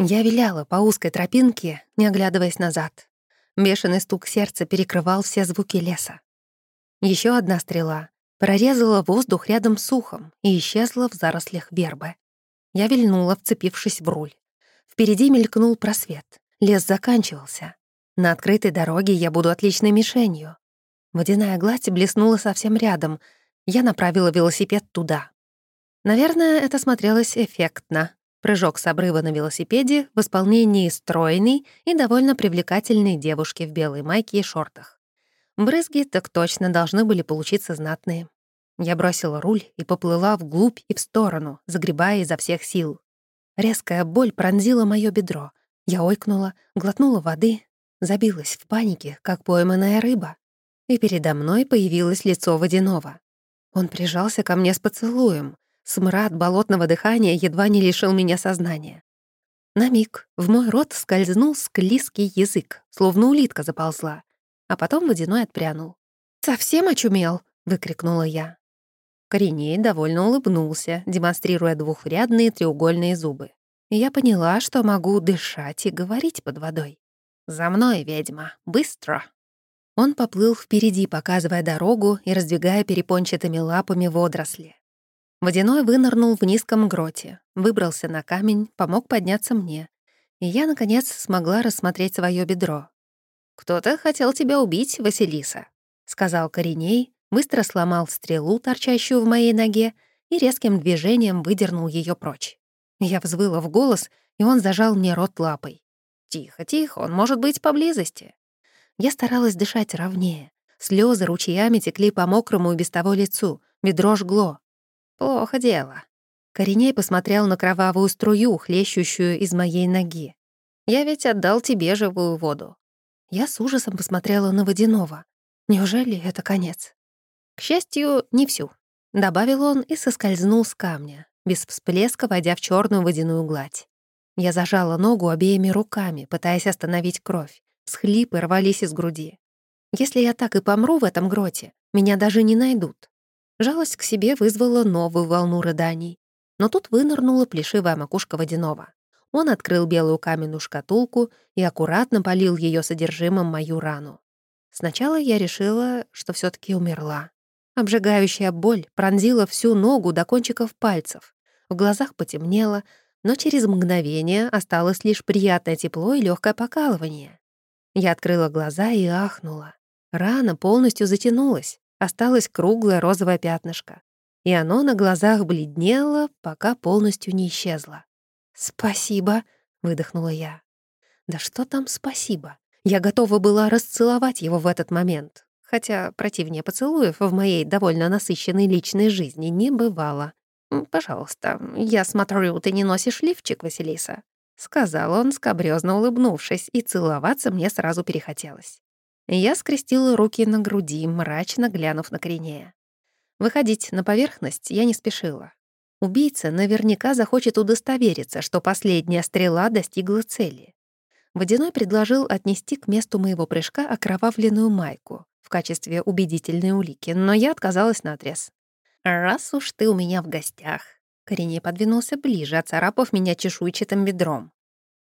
Я виляла по узкой тропинке, не оглядываясь назад. Бешеный стук сердца перекрывал все звуки леса. Еще одна стрела прорезала воздух рядом с ухом и исчезла в зарослях вербы. Я вильнула, вцепившись в руль. Впереди мелькнул просвет. Лес заканчивался. На открытой дороге я буду отличной мишенью. Водяная гладь блеснула совсем рядом. Я направила велосипед туда. Наверное, это смотрелось эффектно. Прыжок с обрыва на велосипеде в исполнении стройной и довольно привлекательной девушки в белой майке и шортах. Брызги так точно должны были получиться знатные. Я бросила руль и поплыла вглубь и в сторону, загребая изо всех сил. Резкая боль пронзила моё бедро. Я ойкнула, глотнула воды, забилась в панике, как пойманная рыба. И передо мной появилось лицо водяного. Он прижался ко мне с поцелуем. Смрад болотного дыхания едва не лишил меня сознания. На миг в мой рот скользнул склизкий язык, словно улитка заползла, а потом водяной отпрянул. «Совсем очумел!» — выкрикнула я. Кореней довольно улыбнулся, демонстрируя двухрядные треугольные зубы. Я поняла, что могу дышать и говорить под водой. «За мной, ведьма! Быстро!» Он поплыл впереди, показывая дорогу и раздвигая перепончатыми лапами водоросли. Водяной вынырнул в низком гроте, выбрался на камень, помог подняться мне. И я, наконец, смогла рассмотреть свое бедро. «Кто-то хотел тебя убить, Василиса», — сказал Кореней, быстро сломал стрелу, торчащую в моей ноге, и резким движением выдернул ее прочь. Я взвыла в голос, и он зажал мне рот лапой. «Тихо, тихо, он может быть поблизости». Я старалась дышать ровнее. Слезы ручьями текли по мокрому и без того лицу, бедро жгло. «Плохо дело». Кореней посмотрел на кровавую струю, хлещущую из моей ноги. «Я ведь отдал тебе живую воду». Я с ужасом посмотрела на водяного. Неужели это конец? К счастью, не всю. Добавил он и соскользнул с камня, без всплеска войдя в черную водяную гладь. Я зажала ногу обеими руками, пытаясь остановить кровь. Схлипы рвались из груди. Если я так и помру в этом гроте, меня даже не найдут. Жалость к себе вызвала новую волну рыданий. Но тут вынырнула плешивая макушка водяного. Он открыл белую каменную шкатулку и аккуратно полил ее содержимым мою рану. Сначала я решила, что все таки умерла. Обжигающая боль пронзила всю ногу до кончиков пальцев. В глазах потемнело, но через мгновение осталось лишь приятное тепло и легкое покалывание. Я открыла глаза и ахнула. Рана полностью затянулась, осталось круглое розовое пятнышко. И оно на глазах бледнело, пока полностью не исчезло. «Спасибо», — выдохнула я. «Да что там спасибо? Я готова была расцеловать его в этот момент хотя противнее поцелуев в моей довольно насыщенной личной жизни не бывало. «Пожалуйста, я смотрю, ты не носишь лифчик, Василиса», — сказал он, скобрёзно улыбнувшись, и целоваться мне сразу перехотелось. Я скрестила руки на груди, мрачно глянув на Коренея. Выходить на поверхность я не спешила. Убийца наверняка захочет удостовериться, что последняя стрела достигла цели. Водяной предложил отнести к месту моего прыжка окровавленную майку в качестве убедительной улики, но я отказалась наотрез. «Раз уж ты у меня в гостях», — Кореней подвинулся ближе, оцарапав меня чешуйчатым бедром.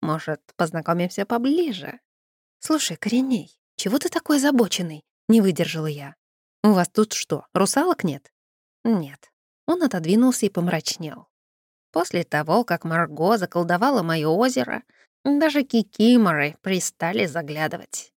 «Может, познакомимся поближе?» «Слушай, Кореней, чего ты такой озабоченный?» — не выдержала я. «У вас тут что, русалок нет?» «Нет». Он отодвинулся и помрачнел. После того, как Марго заколдовала моё озеро, даже кикиморы пристали заглядывать.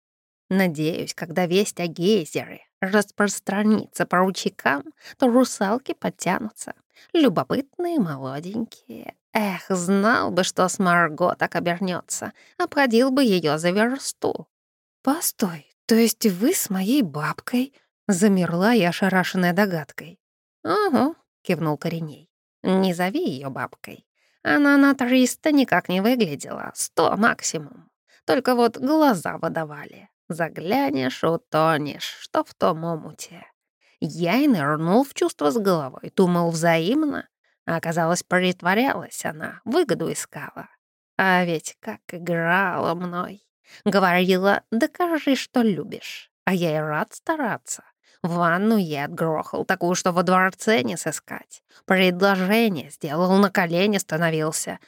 Надеюсь, когда весть о гейзере распространится по ручейкам, то русалки подтянутся. Любопытные, молоденькие. Эх, знал бы, что с Марго так обернется, обходил бы ее за версту. «Постой, то есть вы с моей бабкой?» Замерла я ошарашенная догадкой. «Угу», — кивнул Кореней. «Не зови ее бабкой. Она на триста никак не выглядела, сто максимум. Только вот глаза выдавали. Заглянешь, утонешь, что в том омуте. Я и нырнул в чувство с головой, думал взаимно, а оказалось, притворялась она, выгоду искала. А ведь как играла мной. Говорила, докажи, что любишь. А я и рад стараться. Ванну я отгрохал, такую, что во дворце не сыскать. Предложение сделал, на колени становился.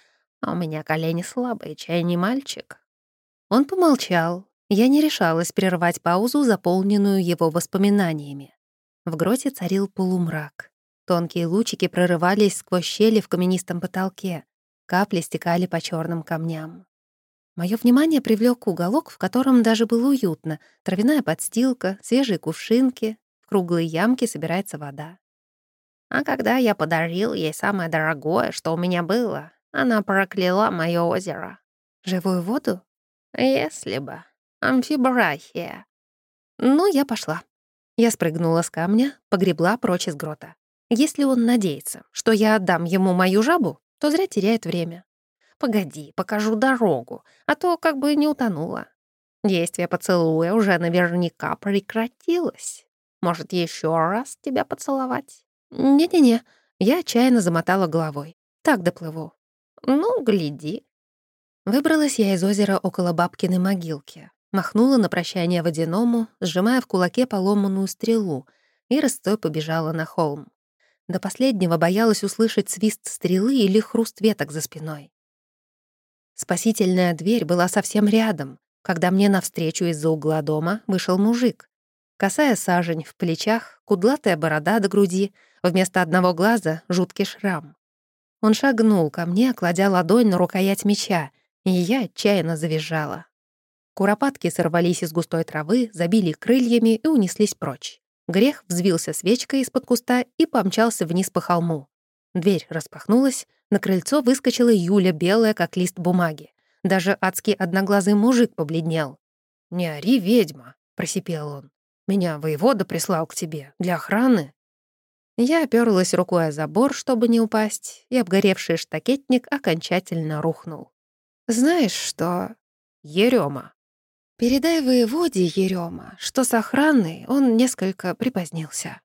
А у меня колени слабые, чай не мальчик». Он помолчал. Я не решалась прервать паузу, заполненную его воспоминаниями. В гроте царил полумрак. Тонкие лучики прорывались сквозь щели в каменистом потолке. Капли стекали по черным камням. Мое внимание привлек уголок, в котором даже было уютно. Травяная подстилка, свежие кувшинки, в круглые ямки собирается вода. А когда я подарил ей самое дорогое, что у меня было, она прокляла мое озеро. Живую воду? Если бы. Амфибрахия. Ну, я пошла. Я спрыгнула с камня, погребла прочь из грота. Если он надеется, что я отдам ему мою жабу, то зря теряет время. Погоди, покажу дорогу, а то как бы не утонула. Действие поцелуя уже наверняка прекратилось. Может, еще раз тебя поцеловать? «Не-не-не», я отчаянно замотала головой. «Так доплыву». «Ну, гляди». Выбралась я из озера около бабкиной могилки, махнула на прощание водяному, сжимая в кулаке поломанную стрелу, и рысцой побежала на холм. До последнего боялась услышать свист стрелы или хруст веток за спиной. Спасительная дверь была совсем рядом, когда мне навстречу из-за угла дома вышел мужик. Косая сажень в плечах, кудлатая борода до груди — Вместо одного глаза — жуткий шрам. Он шагнул ко мне, кладя ладонь на рукоять меча, и я отчаянно завизжала. Куропатки сорвались из густой травы, забили крыльями и унеслись прочь. Грех взвился свечкой из-под куста и помчался вниз по холму. Дверь распахнулась, на крыльцо выскочила Юля, белая, как лист бумаги. Даже адский одноглазый мужик побледнел. «Не ори, ведьма!» — просипел он. «Меня воевода прислал к тебе для охраны». Я оперлась рукой о забор, чтобы не упасть, и обгоревший штакетник окончательно рухнул. «Знаешь что, Ерема, передай воеводе Ерема, что с охраной он несколько припозднился».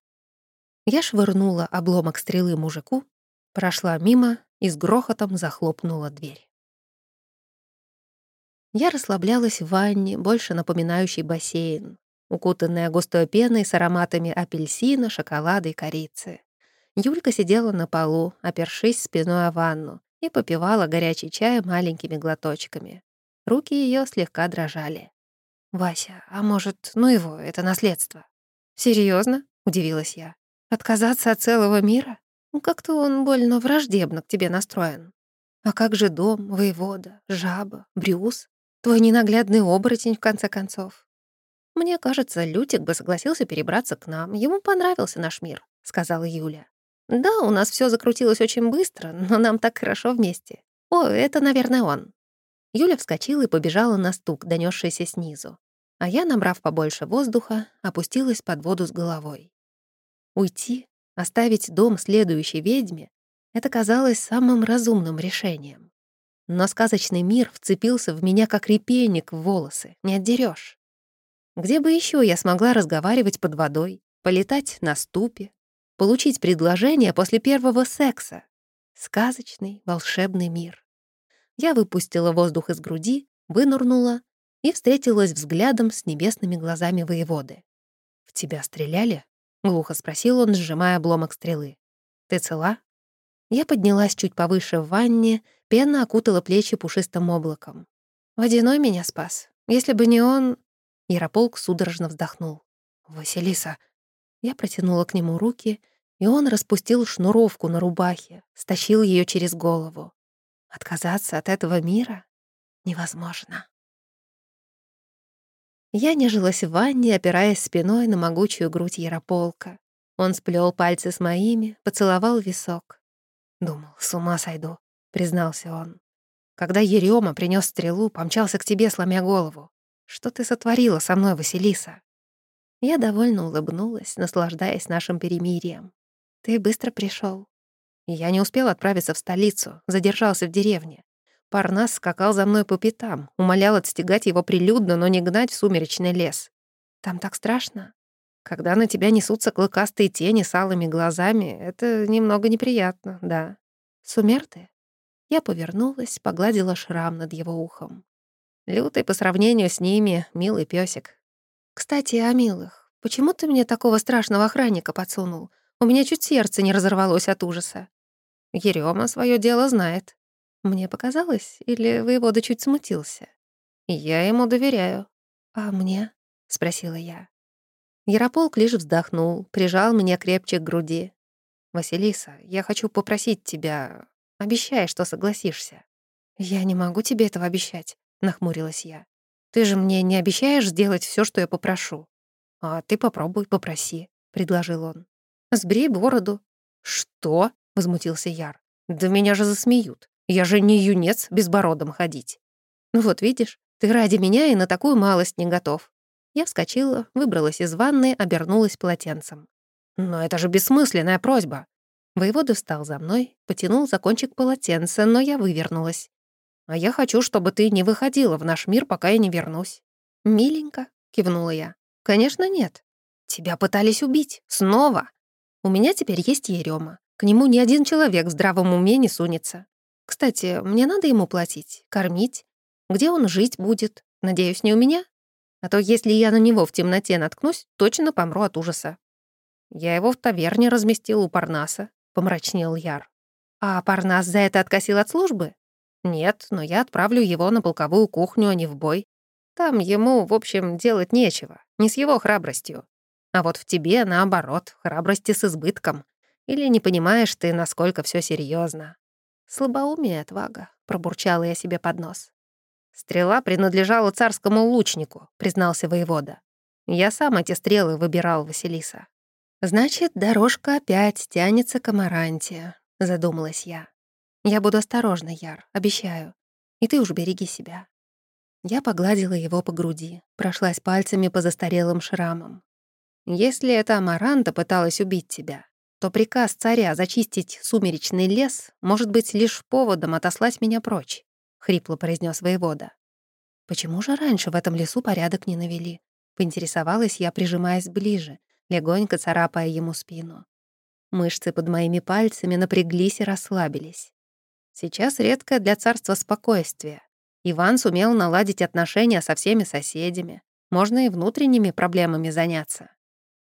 Я швырнула обломок стрелы мужику, прошла мимо и с грохотом захлопнула дверь. Я расслаблялась в ванне, больше напоминающей бассейн, укутанная густой пеной с ароматами апельсина, шоколада и корицы. Юлька сидела на полу, опершись спиной о ванну, и попивала горячий чай маленькими глоточками. Руки ее слегка дрожали. «Вася, а может, ну его, это наследство?» Серьезно? удивилась я. «Отказаться от целого мира? Ну, как-то он больно враждебно к тебе настроен. А как же дом, воевода, жаба, брюс, твой ненаглядный оборотень, в конце концов? «Мне кажется, Лютик бы согласился перебраться к нам. Ему понравился наш мир», — сказала Юля. «Да, у нас все закрутилось очень быстро, но нам так хорошо вместе. О, это, наверное, он». Юля вскочила и побежала на стук, донесшийся снизу. А я, набрав побольше воздуха, опустилась под воду с головой. Уйти, оставить дом следующей ведьме — это казалось самым разумным решением. Но сказочный мир вцепился в меня, как репейник в волосы, не отдерешь. Где бы еще я смогла разговаривать под водой, полетать на ступе, получить предложение после первого секса? Сказочный, волшебный мир. Я выпустила воздух из груди, вынурнула и встретилась взглядом с небесными глазами воеводы. «В тебя стреляли?» — глухо спросил он, сжимая обломок стрелы. «Ты цела?» Я поднялась чуть повыше в ванне, пена окутала плечи пушистым облаком. Водяной меня спас. Если бы не он, Ярополк судорожно вздохнул. «Василиса!» Я протянула к нему руки, и он распустил шнуровку на рубахе, стащил ее через голову. Отказаться от этого мира невозможно. Я нежилась в ванне, опираясь спиной на могучую грудь Ярополка. Он сплел пальцы с моими, поцеловал висок. «Думал, с ума сойду», — признался он. «Когда Ерема принес стрелу, помчался к тебе, сломя голову. Что ты сотворила со мной, Василиса?» Я довольно улыбнулась, наслаждаясь нашим перемирием. «Ты быстро пришел. Я не успел отправиться в столицу, задержался в деревне. Парнас скакал за мной по пятам, умолял отстегать его прилюдно, но не гнать в сумеречный лес. Там так страшно. Когда на тебя несутся клыкастые тени с алыми глазами, это немного неприятно, да. Сумерты? Я повернулась, погладила шрам над его ухом. Лютый по сравнению с ними милый песик. Кстати, о милых. Почему ты мне такого страшного охранника подсунул? У меня чуть сердце не разорвалось от ужаса. Ерема свое дело знает. Мне показалось, или воевода чуть смутился? Я ему доверяю. А мне? Спросила я. Ярополк лишь вздохнул, прижал меня крепче к груди. «Василиса, я хочу попросить тебя... Обещай, что согласишься». «Я не могу тебе этого обещать», — нахмурилась я. «Ты же мне не обещаешь сделать все, что я попрошу?» «А ты попробуй, попроси», — предложил он. «Сбрей бороду». «Что?» — возмутился Яр. «Да меня же засмеют. Я же не юнец безбородом ходить». «Ну вот видишь, ты ради меня и на такую малость не готов». Я вскочила, выбралась из ванны, обернулась полотенцем. «Но это же бессмысленная просьба». Воевода встал за мной, потянул за кончик полотенца, но я вывернулась. «А я хочу, чтобы ты не выходила в наш мир, пока я не вернусь». «Миленько», — кивнула я. «Конечно, нет. Тебя пытались убить. Снова. У меня теперь есть Ерема. К нему ни один человек в здравом уме не сунется. Кстати, мне надо ему платить, кормить. Где он жить будет? Надеюсь, не у меня? А то если я на него в темноте наткнусь, точно помру от ужаса. Я его в таверне разместил у Парнаса, помрачнел Яр. А Парнас за это откосил от службы? Нет, но я отправлю его на полковую кухню, а не в бой. Там ему, в общем, делать нечего, не с его храбростью. А вот в тебе, наоборот, храбрости с избытком. Или не понимаешь ты, насколько все серьезно. Слабоумие, отвага, пробурчала я себе под нос. Стрела принадлежала царскому лучнику, признался воевода. Я сам эти стрелы выбирал, Василиса. Значит, дорожка опять тянется к Амаранте, задумалась я. Я буду осторожна, Яр, обещаю. И ты уж береги себя. Я погладила его по груди, прошлась пальцами по застарелым шрамам. «Если эта Амаранта пыталась убить тебя, то приказ царя зачистить сумеречный лес может быть лишь поводом отослать меня прочь», — хрипло произнес воевода. «Почему же раньше в этом лесу порядок не навели?» — поинтересовалась я, прижимаясь ближе, легонько царапая ему спину. Мышцы под моими пальцами напряглись и расслабились. Сейчас редкое для царства спокойствие. Иван сумел наладить отношения со всеми соседями. Можно и внутренними проблемами заняться.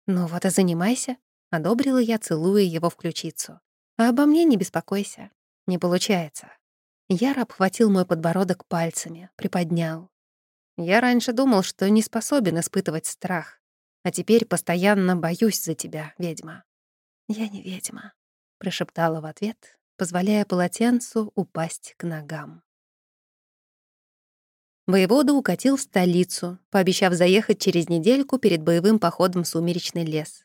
«Ну вот и занимайся», — одобрила я, целуя его в ключицу. «А обо мне не беспокойся. Не получается». Яр обхватил мой подбородок пальцами, приподнял. «Я раньше думал, что не способен испытывать страх, а теперь постоянно боюсь за тебя, ведьма». «Я не ведьма», — прошептала в ответ, позволяя полотенцу упасть к ногам. Воевода укатил в столицу, пообещав заехать через недельку перед боевым походом в сумеречный лес.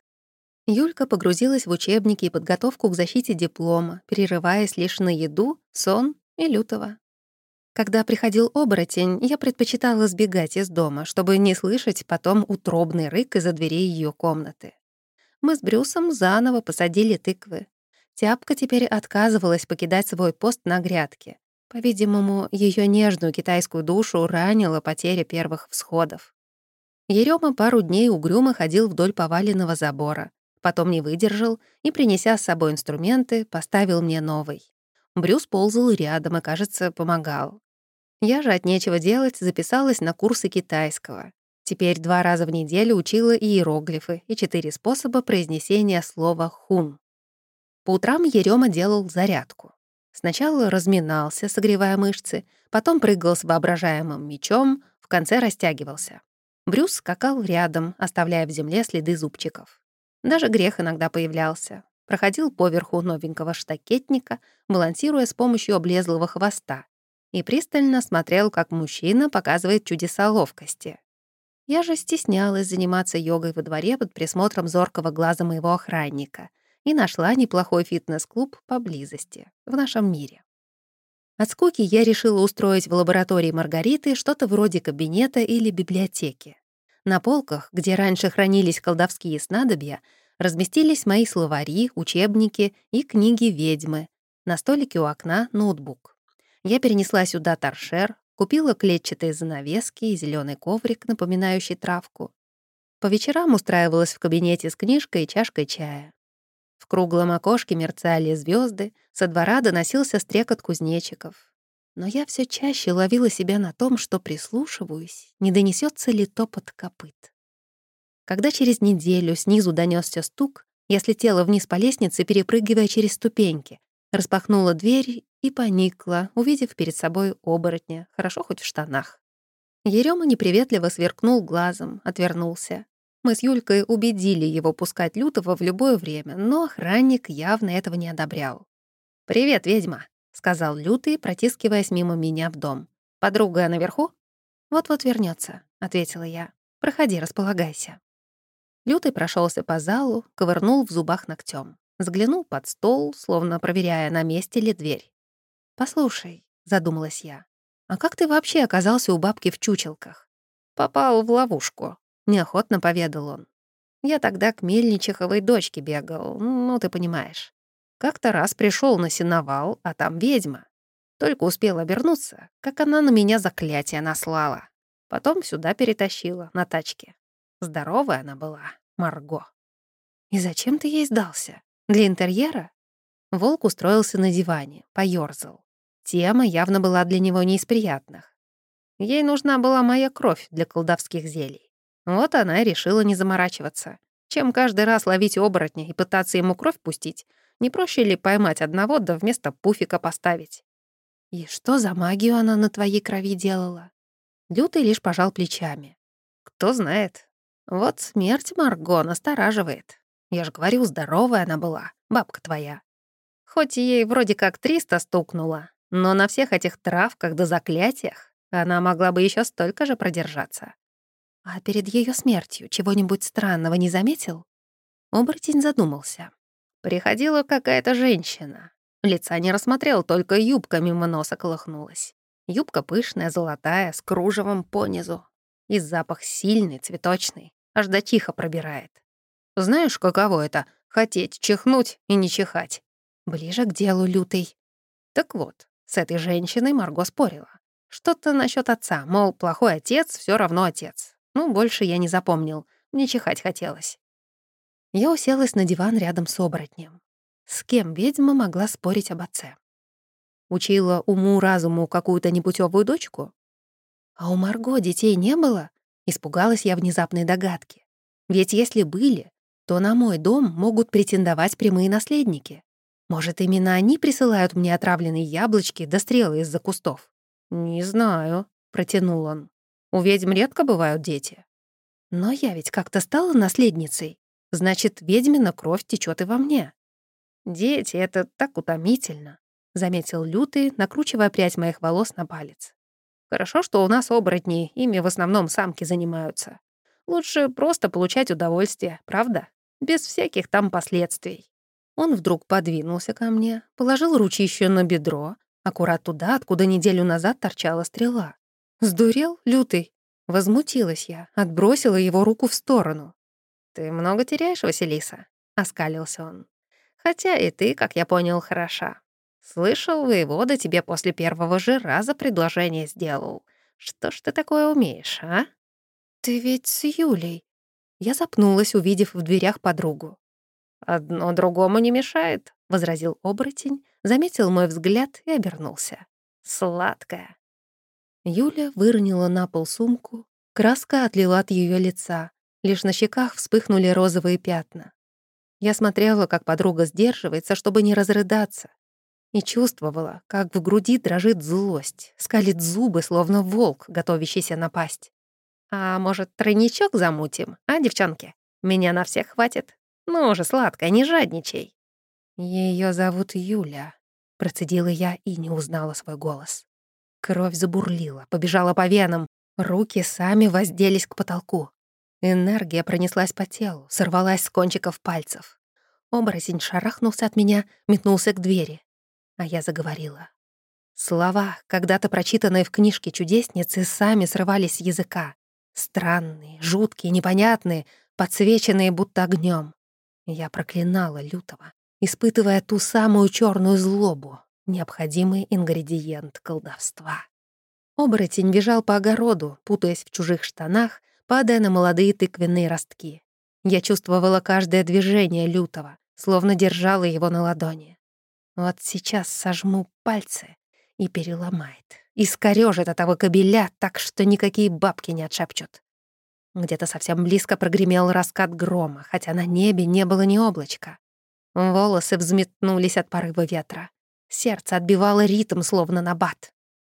Юлька погрузилась в учебники и подготовку к защите диплома, перерываясь лишь на еду, сон и лютого. Когда приходил оборотень, я предпочитала сбегать из дома, чтобы не слышать потом утробный рык из-за дверей ее комнаты. Мы с Брюсом заново посадили тыквы. Тяпка теперь отказывалась покидать свой пост на грядке. По-видимому, ее нежную китайскую душу ранила потеря первых всходов. Ерема пару дней угрюмо ходил вдоль поваленного забора, потом не выдержал и, принеся с собой инструменты, поставил мне новый. Брюс ползал рядом и, кажется, помогал. Я же от нечего делать записалась на курсы китайского. Теперь два раза в неделю учила иероглифы и четыре способа произнесения слова «хун». По утрам Ерема делал зарядку. Сначала разминался, согревая мышцы, потом прыгал с воображаемым мечом, в конце растягивался. Брюс скакал рядом, оставляя в земле следы зубчиков. Даже грех иногда появлялся. Проходил поверху новенького штакетника, балансируя с помощью облезлого хвоста, и пристально смотрел, как мужчина показывает чудеса ловкости. Я же стеснялась заниматься йогой во дворе под присмотром зоркого глаза моего охранника — и нашла неплохой фитнес-клуб поблизости, в нашем мире. От скуки я решила устроить в лаборатории Маргариты что-то вроде кабинета или библиотеки. На полках, где раньше хранились колдовские снадобья, разместились мои словари, учебники и книги ведьмы. На столике у окна — ноутбук. Я перенесла сюда торшер, купила клетчатые занавески и зеленый коврик, напоминающий травку. По вечерам устраивалась в кабинете с книжкой и чашкой чая. В круглом окошке мерцали звезды, со двора доносился стрекот кузнечиков. Но я все чаще ловила себя на том, что прислушиваюсь, не донесется ли топот копыт. Когда через неделю снизу донесся стук, я слетела вниз по лестнице, перепрыгивая через ступеньки, распахнула дверь и поникла, увидев перед собой оборотня, хорошо хоть в штанах. Ерёма неприветливо сверкнул глазом, отвернулся. Мы с Юлькой убедили его пускать Лютого в любое время, но охранник явно этого не одобрял. «Привет, ведьма», — сказал Лютый, протискиваясь мимо меня в дом. «Подруга наверху?» «Вот-вот вернется, ответила я. «Проходи, располагайся». Лютый прошелся по залу, ковырнул в зубах ногтем, Заглянул под стол, словно проверяя, на месте ли дверь. «Послушай», — задумалась я, «а как ты вообще оказался у бабки в чучелках?» «Попал в ловушку», — неохотно поведал он. «Я тогда к Мельничиховой дочке бегал, ну, ты понимаешь. Как-то раз пришел на сеновал, а там ведьма. Только успел обернуться, как она на меня заклятие наслала. Потом сюда перетащила, на тачке. Здоровая она была, Марго. «И зачем ты ей сдался? Для интерьера?» Волк устроился на диване, поёрзал. Тема явно была для него не из приятных. Ей нужна была моя кровь для колдовских зелий. Вот она и решила не заморачиваться. Чем каждый раз ловить оборотня и пытаться ему кровь пустить, не проще ли поймать одного, да вместо пуфика поставить? И что за магию она на твоей крови делала? Лютый лишь пожал плечами. Кто знает. Вот смерть Марго настораживает. Я же говорю, здоровая она была, бабка твоя. Хоть ей вроде как 300 стукнуло, но на всех этих травках да заклятиях она могла бы еще столько же продержаться. А перед ее смертью чего-нибудь странного не заметил? Оборотень задумался. Приходила какая-то женщина. Лица не рассмотрел, только юбка мимо носа колыхнулась. Юбка пышная, золотая, с кружевом понизу. И запах сильный, цветочный, аж до тихо пробирает. Знаешь, каково это — хотеть чихнуть и не чихать? Ближе к делу, лютый. Так вот, с этой женщиной Марго спорила. Что-то насчет отца, мол, плохой отец все равно отец. Ну, больше я не запомнил, мне чихать хотелось. Я уселась на диван рядом с оборотнем. С кем ведьма могла спорить об отце? Учила уму-разуму какую-то непутевую дочку? А у Марго детей не было? Испугалась я внезапной догадки. Ведь если были, то на мой дом могут претендовать прямые наследники. Может, именно они присылают мне отравленные яблочки до да стрелы из-за кустов? «Не знаю», — протянул он. «У ведьм редко бывают дети». «Но я ведь как-то стала наследницей. Значит, ведьмина кровь течет и во мне». «Дети — это так утомительно», — заметил Лютый, накручивая прядь моих волос на палец. «Хорошо, что у нас оборотни, ими в основном самки занимаются. Лучше просто получать удовольствие, правда? Без всяких там последствий». Он вдруг подвинулся ко мне, положил ручище на бедро, аккурат туда, откуда неделю назад торчала стрела. «Сдурел, лютый?» Возмутилась я, отбросила его руку в сторону. «Ты много теряешь, Василиса?» — оскалился он. Хотя и ты, как я понял, хороша. Слышал, воевода тебе после первого же раза предложение сделал. Что ж ты такое умеешь, а? Ты ведь с Юлей. Я запнулась, увидев в дверях подругу. «Одно другому не мешает», — возразил оборотень, заметил мой взгляд и обернулся. «Сладкая». Юля выронила на пол сумку, краска отлила от ее лица, лишь на щеках вспыхнули розовые пятна. Я смотрела, как подруга сдерживается, чтобы не разрыдаться, и чувствовала, как в груди дрожит злость, скалит зубы, словно волк, готовящийся напасть. «А может, тройничок замутим, а, девчонки? Меня на всех хватит. Ну уже сладкая, не жадничай». Ее зовут Юля», — процедила я и не узнала свой голос. Кровь забурлила, побежала по венам, руки сами возделись к потолку. Энергия пронеслась по телу, сорвалась с кончиков пальцев. Оборотень шарахнулся от меня, метнулся к двери. А я заговорила. Слова, когда-то прочитанные в книжке чудесницы, сами срывались с языка. Странные, жуткие, непонятные, подсвеченные будто огнем. Я проклинала лютого, испытывая ту самую черную злобу, необходимый ингредиент колдовства. Оборотень бежал по огороду, путаясь в чужих штанах, падая на молодые тыквенные ростки. Я чувствовала каждое движение лютого, словно держала его на ладони. Вот сейчас сожму пальцы и переломает, и скорёжит этого кобеля так, что никакие бабки не отшепчут. Где-то совсем близко прогремел раскат грома, хотя на небе не было ни облачка. Волосы взметнулись от порыва ветра. Сердце отбивало ритм, словно на бат.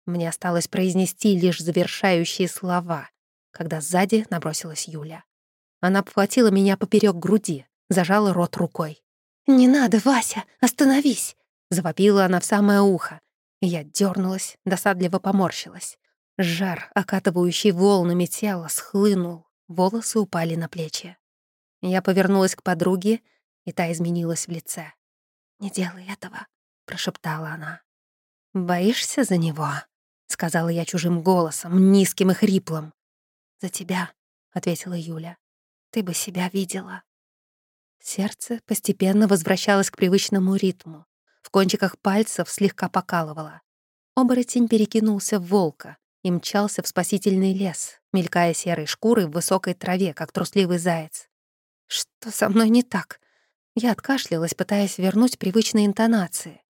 Мне осталось произнести лишь завершающие слова, когда сзади набросилась Юля. Она обхватила меня поперек груди, зажала рот рукой. «Не надо, Вася, остановись!» Завопила она в самое ухо. Я дернулась, досадливо поморщилась. Жар, окатывающий волнами тело, схлынул, волосы упали на плечи. Я повернулась к подруге, и та изменилась в лице. «Не делай этого», — прошептала она. «Боишься за него?» — сказала я чужим голосом, низким и хриплым. «За тебя», — ответила Юля. «Ты бы себя видела». Сердце постепенно возвращалось к привычному ритму. В кончиках пальцев слегка покалывало. Оборотень перекинулся в волка и мчался в спасительный лес, мелькая серой шкурой в высокой траве, как трусливый заяц. Что со мной не так? Я откашлялась, пытаясь вернуть привычные интонации.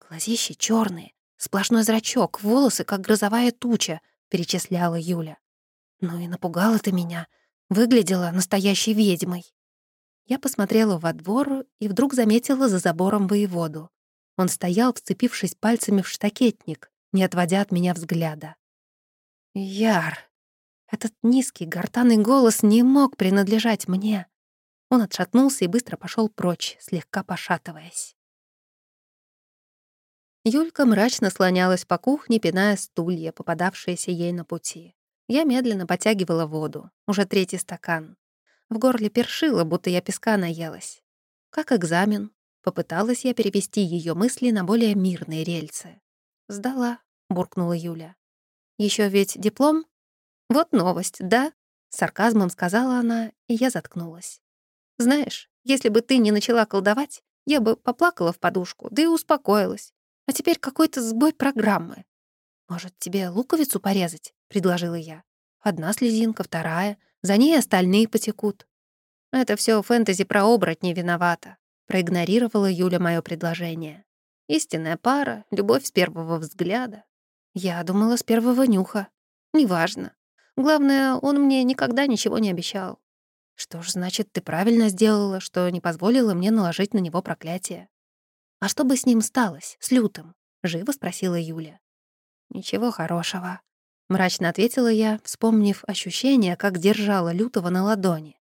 Глазищи черные, сплошной зрачок, волосы, как грозовая туча, перечисляла Юля. Ну и напугала ты меня. Выглядела настоящей ведьмой. Я посмотрела во двор и вдруг заметила за забором воеводу. Он стоял, вцепившись пальцами в штакетник, не отводя от меня взгляда. «Яр!» Этот низкий, гортанный голос не мог принадлежать мне. Он отшатнулся и быстро пошел прочь, слегка пошатываясь. Юлька мрачно слонялась по кухне, пиная стулья, попадавшиеся ей на пути. Я медленно потягивала воду, уже третий стакан. В горле першило, будто я песка наелась. Как экзамен, попыталась я перевести ее мысли на более мирные рельсы. «Сдала», — буркнула Юля. Еще ведь диплом?» «Вот новость, да?» — сарказмом сказала она, и я заткнулась. «Знаешь, если бы ты не начала колдовать, я бы поплакала в подушку, да и успокоилась. А теперь какой-то сбой программы. Может, тебе луковицу порезать?» — предложила я. «Одна слезинка, вторая, за ней остальные потекут». «Это все фэнтези про оборотни виновата», — проигнорировала Юля мое предложение. «Истинная пара, любовь с первого взгляда». Я думала, с первого нюха. Неважно. Главное, он мне никогда ничего не обещал. Что ж, значит, ты правильно сделала, что не позволила мне наложить на него проклятие. «А что бы с ним сталось, с Лютым?» — живо спросила Юля. «Ничего хорошего», — мрачно ответила я, вспомнив ощущение, как держала Лютого на ладони.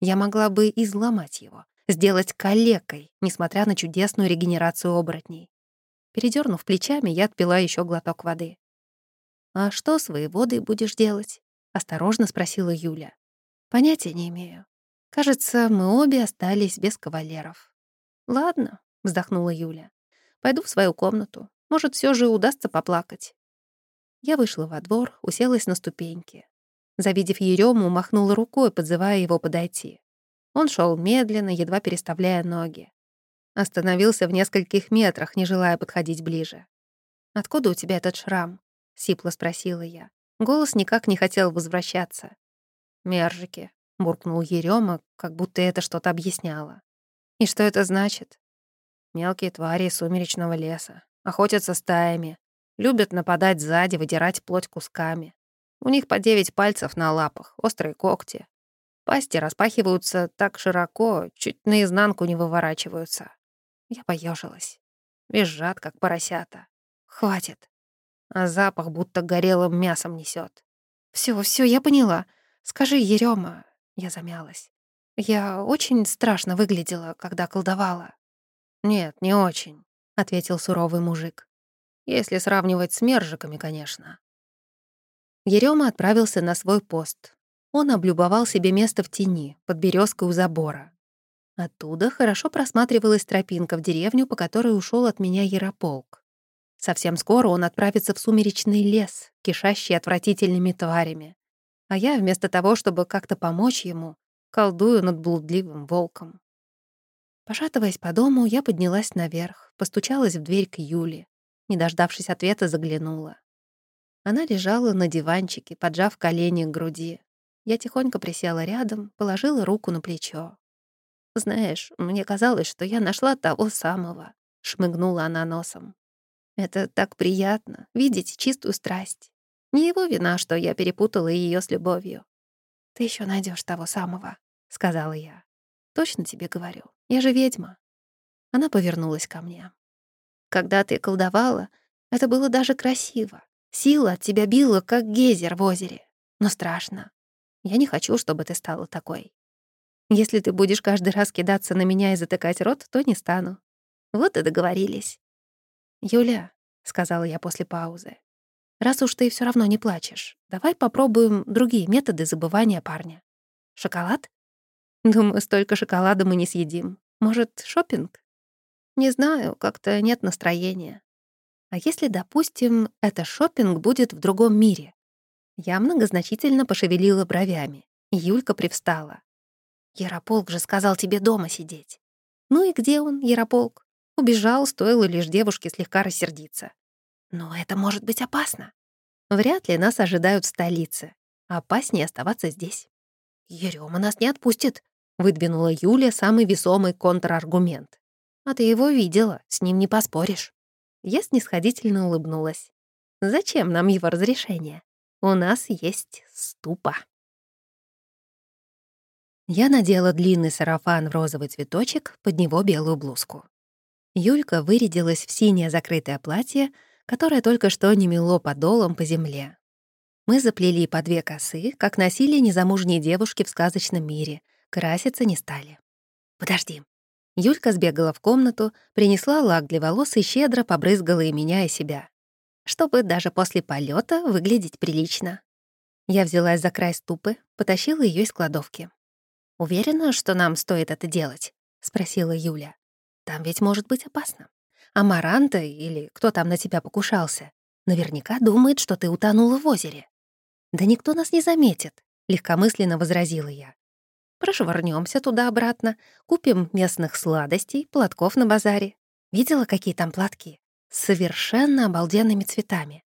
Я могла бы изломать его, сделать калекой, несмотря на чудесную регенерацию оборотней. Передернув плечами, я отпила еще глоток воды. «А что с воеводой будешь делать?» — осторожно спросила Юля. «Понятия не имею. Кажется, мы обе остались без кавалеров». «Ладно», — вздохнула Юля. «Пойду в свою комнату. Может, все же удастся поплакать». Я вышла во двор, уселась на ступеньки. Завидев Ерему, махнула рукой, подзывая его подойти. Он шел медленно, едва переставляя ноги. Остановился в нескольких метрах, не желая подходить ближе. «Откуда у тебя этот шрам?» — сипло спросила я. Голос никак не хотел возвращаться. «Мержики», — буркнул Ерема, как будто это что-то объясняло. «И что это значит?» Мелкие твари сумеречного леса. Охотятся стаями. Любят нападать сзади, выдирать плоть кусками. У них по девять пальцев на лапах, острые когти. Пасти распахиваются так широко, чуть наизнанку не выворачиваются. Я поежилась. Визжат, как поросята. Хватит. А запах будто горелым мясом несет. Все, все, я поняла. Скажи, Ерема, я замялась. Я очень страшно выглядела, когда колдовала. «Нет, не очень», — ответил суровый мужик. «Если сравнивать с мержиками, конечно». Ерёма отправился на свой пост. Он облюбовал себе место в тени, под березкой у забора. Оттуда хорошо просматривалась тропинка в деревню, по которой ушел от меня Ярополк. Совсем скоро он отправится в сумеречный лес, кишащий отвратительными тварями. А я, вместо того, чтобы как-то помочь ему, колдую над блудливым волком. Пошатываясь по дому, я поднялась наверх, постучалась в дверь к Юле. Не дождавшись ответа, заглянула. Она лежала на диванчике, поджав колени к груди. Я тихонько присела рядом, положила руку на плечо. «Знаешь, мне казалось, что я нашла того самого», — шмыгнула она носом. «Это так приятно, видеть чистую страсть. Не его вина, что я перепутала ее с любовью». «Ты еще найдешь того самого», — сказала я. «Точно тебе говорю. Я же ведьма». Она повернулась ко мне. Когда ты колдовала, это было даже красиво. Сила от тебя била, как гейзер в озере. Но страшно. Я не хочу, чтобы ты стала такой. Если ты будешь каждый раз кидаться на меня и затыкать рот, то не стану. Вот и договорились. «Юля», — сказала я после паузы, «раз уж ты все равно не плачешь, давай попробуем другие методы забывания парня. Шоколад? Думаю, столько шоколада мы не съедим. Может, шопинг? Не знаю, как-то нет настроения. А если, допустим, это шопинг будет в другом мире? Я многозначительно пошевелила бровями. Юлька привстала. Ярополк же сказал тебе дома сидеть. Ну и где он, Ярополк? Убежал, стоило лишь девушке слегка рассердиться. Но это может быть опасно. Вряд ли нас ожидают в столице. Опаснее оставаться здесь. «Ерёма нас не отпустит», — выдвинула Юля самый весомый контраргумент. «А ты его видела, с ним не поспоришь». Я снисходительно улыбнулась. «Зачем нам его разрешение? У нас есть ступа». Я надела длинный сарафан в розовый цветочек, под него белую блузку. Юлька вырядилась в синее закрытое платье, которое только что не мело подолом по земле. Мы заплели по две косы, как носили незамужние девушки в сказочном мире, краситься не стали. «Подожди». Юлька сбегала в комнату, принесла лак для волос и щедро побрызгала и меня, и себя. Чтобы даже после полета выглядеть прилично. Я взялась за край ступы, потащила ее из кладовки. «Уверена, что нам стоит это делать?» — спросила Юля. «Там ведь может быть опасно. Амаранта или кто там на тебя покушался, наверняка думает, что ты утонула в озере». «Да никто нас не заметит», — легкомысленно возразила я. Прошвырнемся туда-обратно, купим местных сладостей, платков на базаре. Видела, какие там платки? С совершенно обалденными цветами.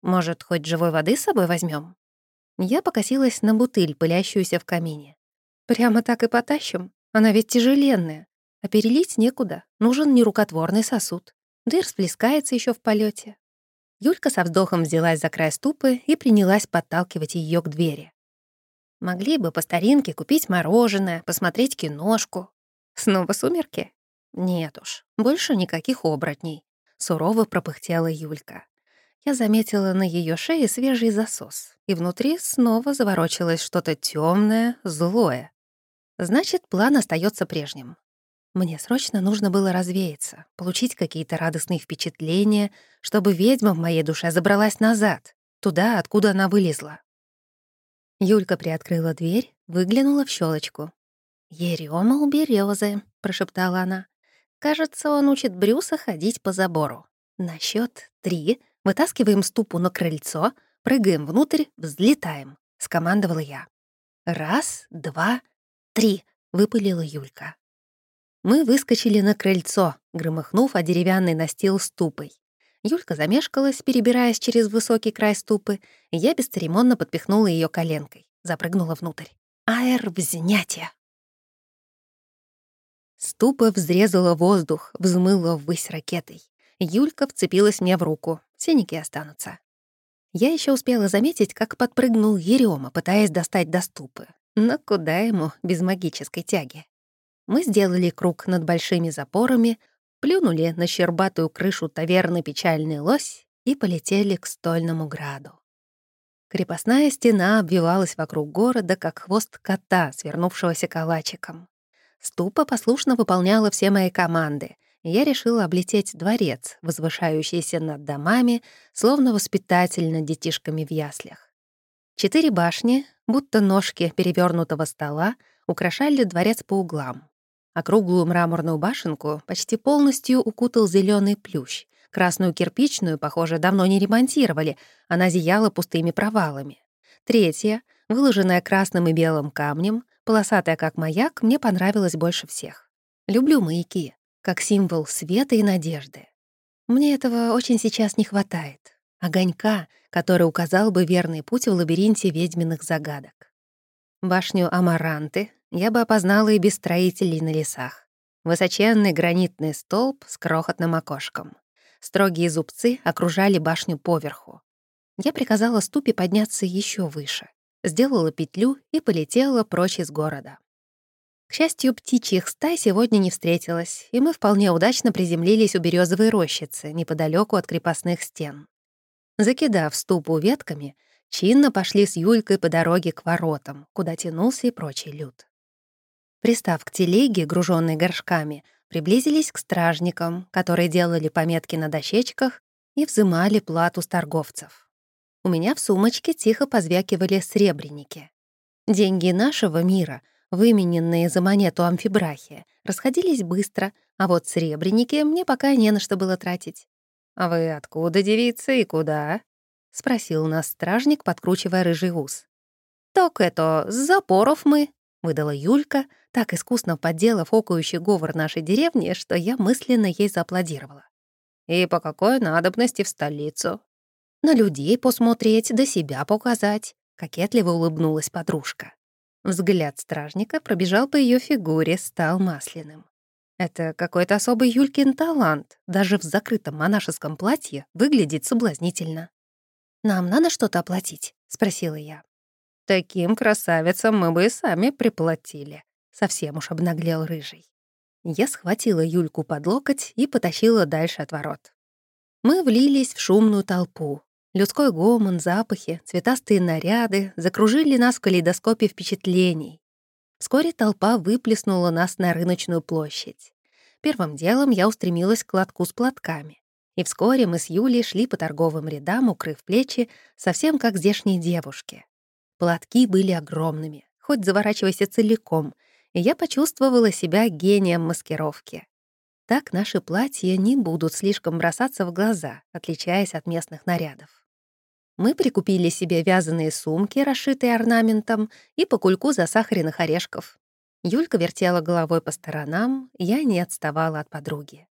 Может, хоть живой воды с собой возьмем? Я покосилась на бутыль, пылящуюся в камине. Прямо так и потащим. Она ведь тяжеленная. А перелить некуда. Нужен нерукотворный сосуд. Да и расплескается еще в полете. Юлька со вздохом взялась за край ступы и принялась подталкивать ее к двери. Могли бы по старинке купить мороженое, посмотреть киношку. Снова сумерки? Нет уж, больше никаких оборотней. Сурово пропыхтела Юлька. Я заметила на ее шее свежий засос, и внутри снова заворочилось что-то темное, злое. Значит, план остается прежним. Мне срочно нужно было развеяться, получить какие-то радостные впечатления, чтобы ведьма в моей душе забралась назад, туда, откуда она вылезла. Юлька приоткрыла дверь, выглянула в щелочку. «Ерёма у берёзы», — прошептала она. «Кажется, он учит Брюса ходить по забору. На счёт три вытаскиваем ступу на крыльцо, прыгаем внутрь, взлетаем», — скомандовала я. «Раз, два, «Три!» — выпалила Юлька. Мы выскочили на крыльцо, громыхнув о деревянный настил ступой. Юлька замешкалась, перебираясь через высокий край ступы, и я бесцеремонно подпихнула ее коленкой, запрыгнула внутрь. Аэр взнятие! Ступа взрезала воздух, взмыла ввысь ракетой. Юлька вцепилась мне в руку. Синяки останутся. Я еще успела заметить, как подпрыгнул Ерёма, пытаясь достать до ступы. Но куда ему без магической тяги? Мы сделали круг над большими запорами, плюнули на щербатую крышу таверны «Печальный лось» и полетели к стольному граду. Крепостная стена обвивалась вокруг города, как хвост кота, свернувшегося калачиком. Ступа послушно выполняла все мои команды, и я решила облететь дворец, возвышающийся над домами, словно воспитатель над детишками в яслях. Четыре башни, будто ножки перевернутого стола, украшали дворец по углам. Округлую мраморную башенку почти полностью укутал зеленый плющ. Красную кирпичную, похоже, давно не ремонтировали, она зияла пустыми провалами. Третья, выложенная красным и белым камнем, полосатая как маяк, мне понравилась больше всех. Люблю маяки, как символ света и надежды. Мне этого очень сейчас не хватает огонька, который указал бы верный путь в лабиринте ведьминых загадок. Башню Амаранты я бы опознала и без строителей на лесах. Высоченный гранитный столб с крохотным окошком. Строгие зубцы окружали башню поверху. Я приказала ступе подняться еще выше, сделала петлю и полетела прочь из города. К счастью, птичьих стай сегодня не встретилось, и мы вполне удачно приземлились у березовой рощицы, неподалеку от крепостных стен. Закидав ступу ветками, чинно пошли с Юлькой по дороге к воротам, куда тянулся и прочий люд. Пристав к телеге, груженной горшками, приблизились к стражникам, которые делали пометки на дощечках и взымали плату с торговцев. У меня в сумочке тихо позвякивали сребреники. Деньги нашего мира вымененные за монету амфибрахия, расходились быстро, а вот сребреники мне пока не на что было тратить. «А вы откуда, девица, и куда?» — спросил нас стражник, подкручивая рыжий ус. «Так это, с запоров мы», — выдала Юлька, так искусно подделав окающий говор нашей деревни, что я мысленно ей зааплодировала. «И по какой надобности в столицу?» «На людей посмотреть, до себя показать», — кокетливо улыбнулась подружка. Взгляд стражника пробежал по ее фигуре, стал масляным. Это какой-то особый Юлькин талант. Даже в закрытом монашеском платье выглядит соблазнительно. «Нам надо что-то оплатить?» — спросила я. «Таким красавицам мы бы и сами приплатили», — совсем уж обнаглел рыжий. Я схватила Юльку под локоть и потащила дальше от ворот. Мы влились в шумную толпу. Людской гомон, запахи, цветастые наряды закружили нас в калейдоскопе впечатлений. Вскоре толпа выплеснула нас на рыночную площадь. Первым делом я устремилась к лотку с платками. И вскоре мы с Юлей шли по торговым рядам, укрыв плечи, совсем как здешние девушки. Платки были огромными, хоть заворачивайся целиком, и я почувствовала себя гением маскировки. Так наши платья не будут слишком бросаться в глаза, отличаясь от местных нарядов. Мы прикупили себе вязаные сумки, расшитые орнаментом, и по кульку засахаренных орешков. Юлька вертела головой по сторонам, я не отставала от подруги.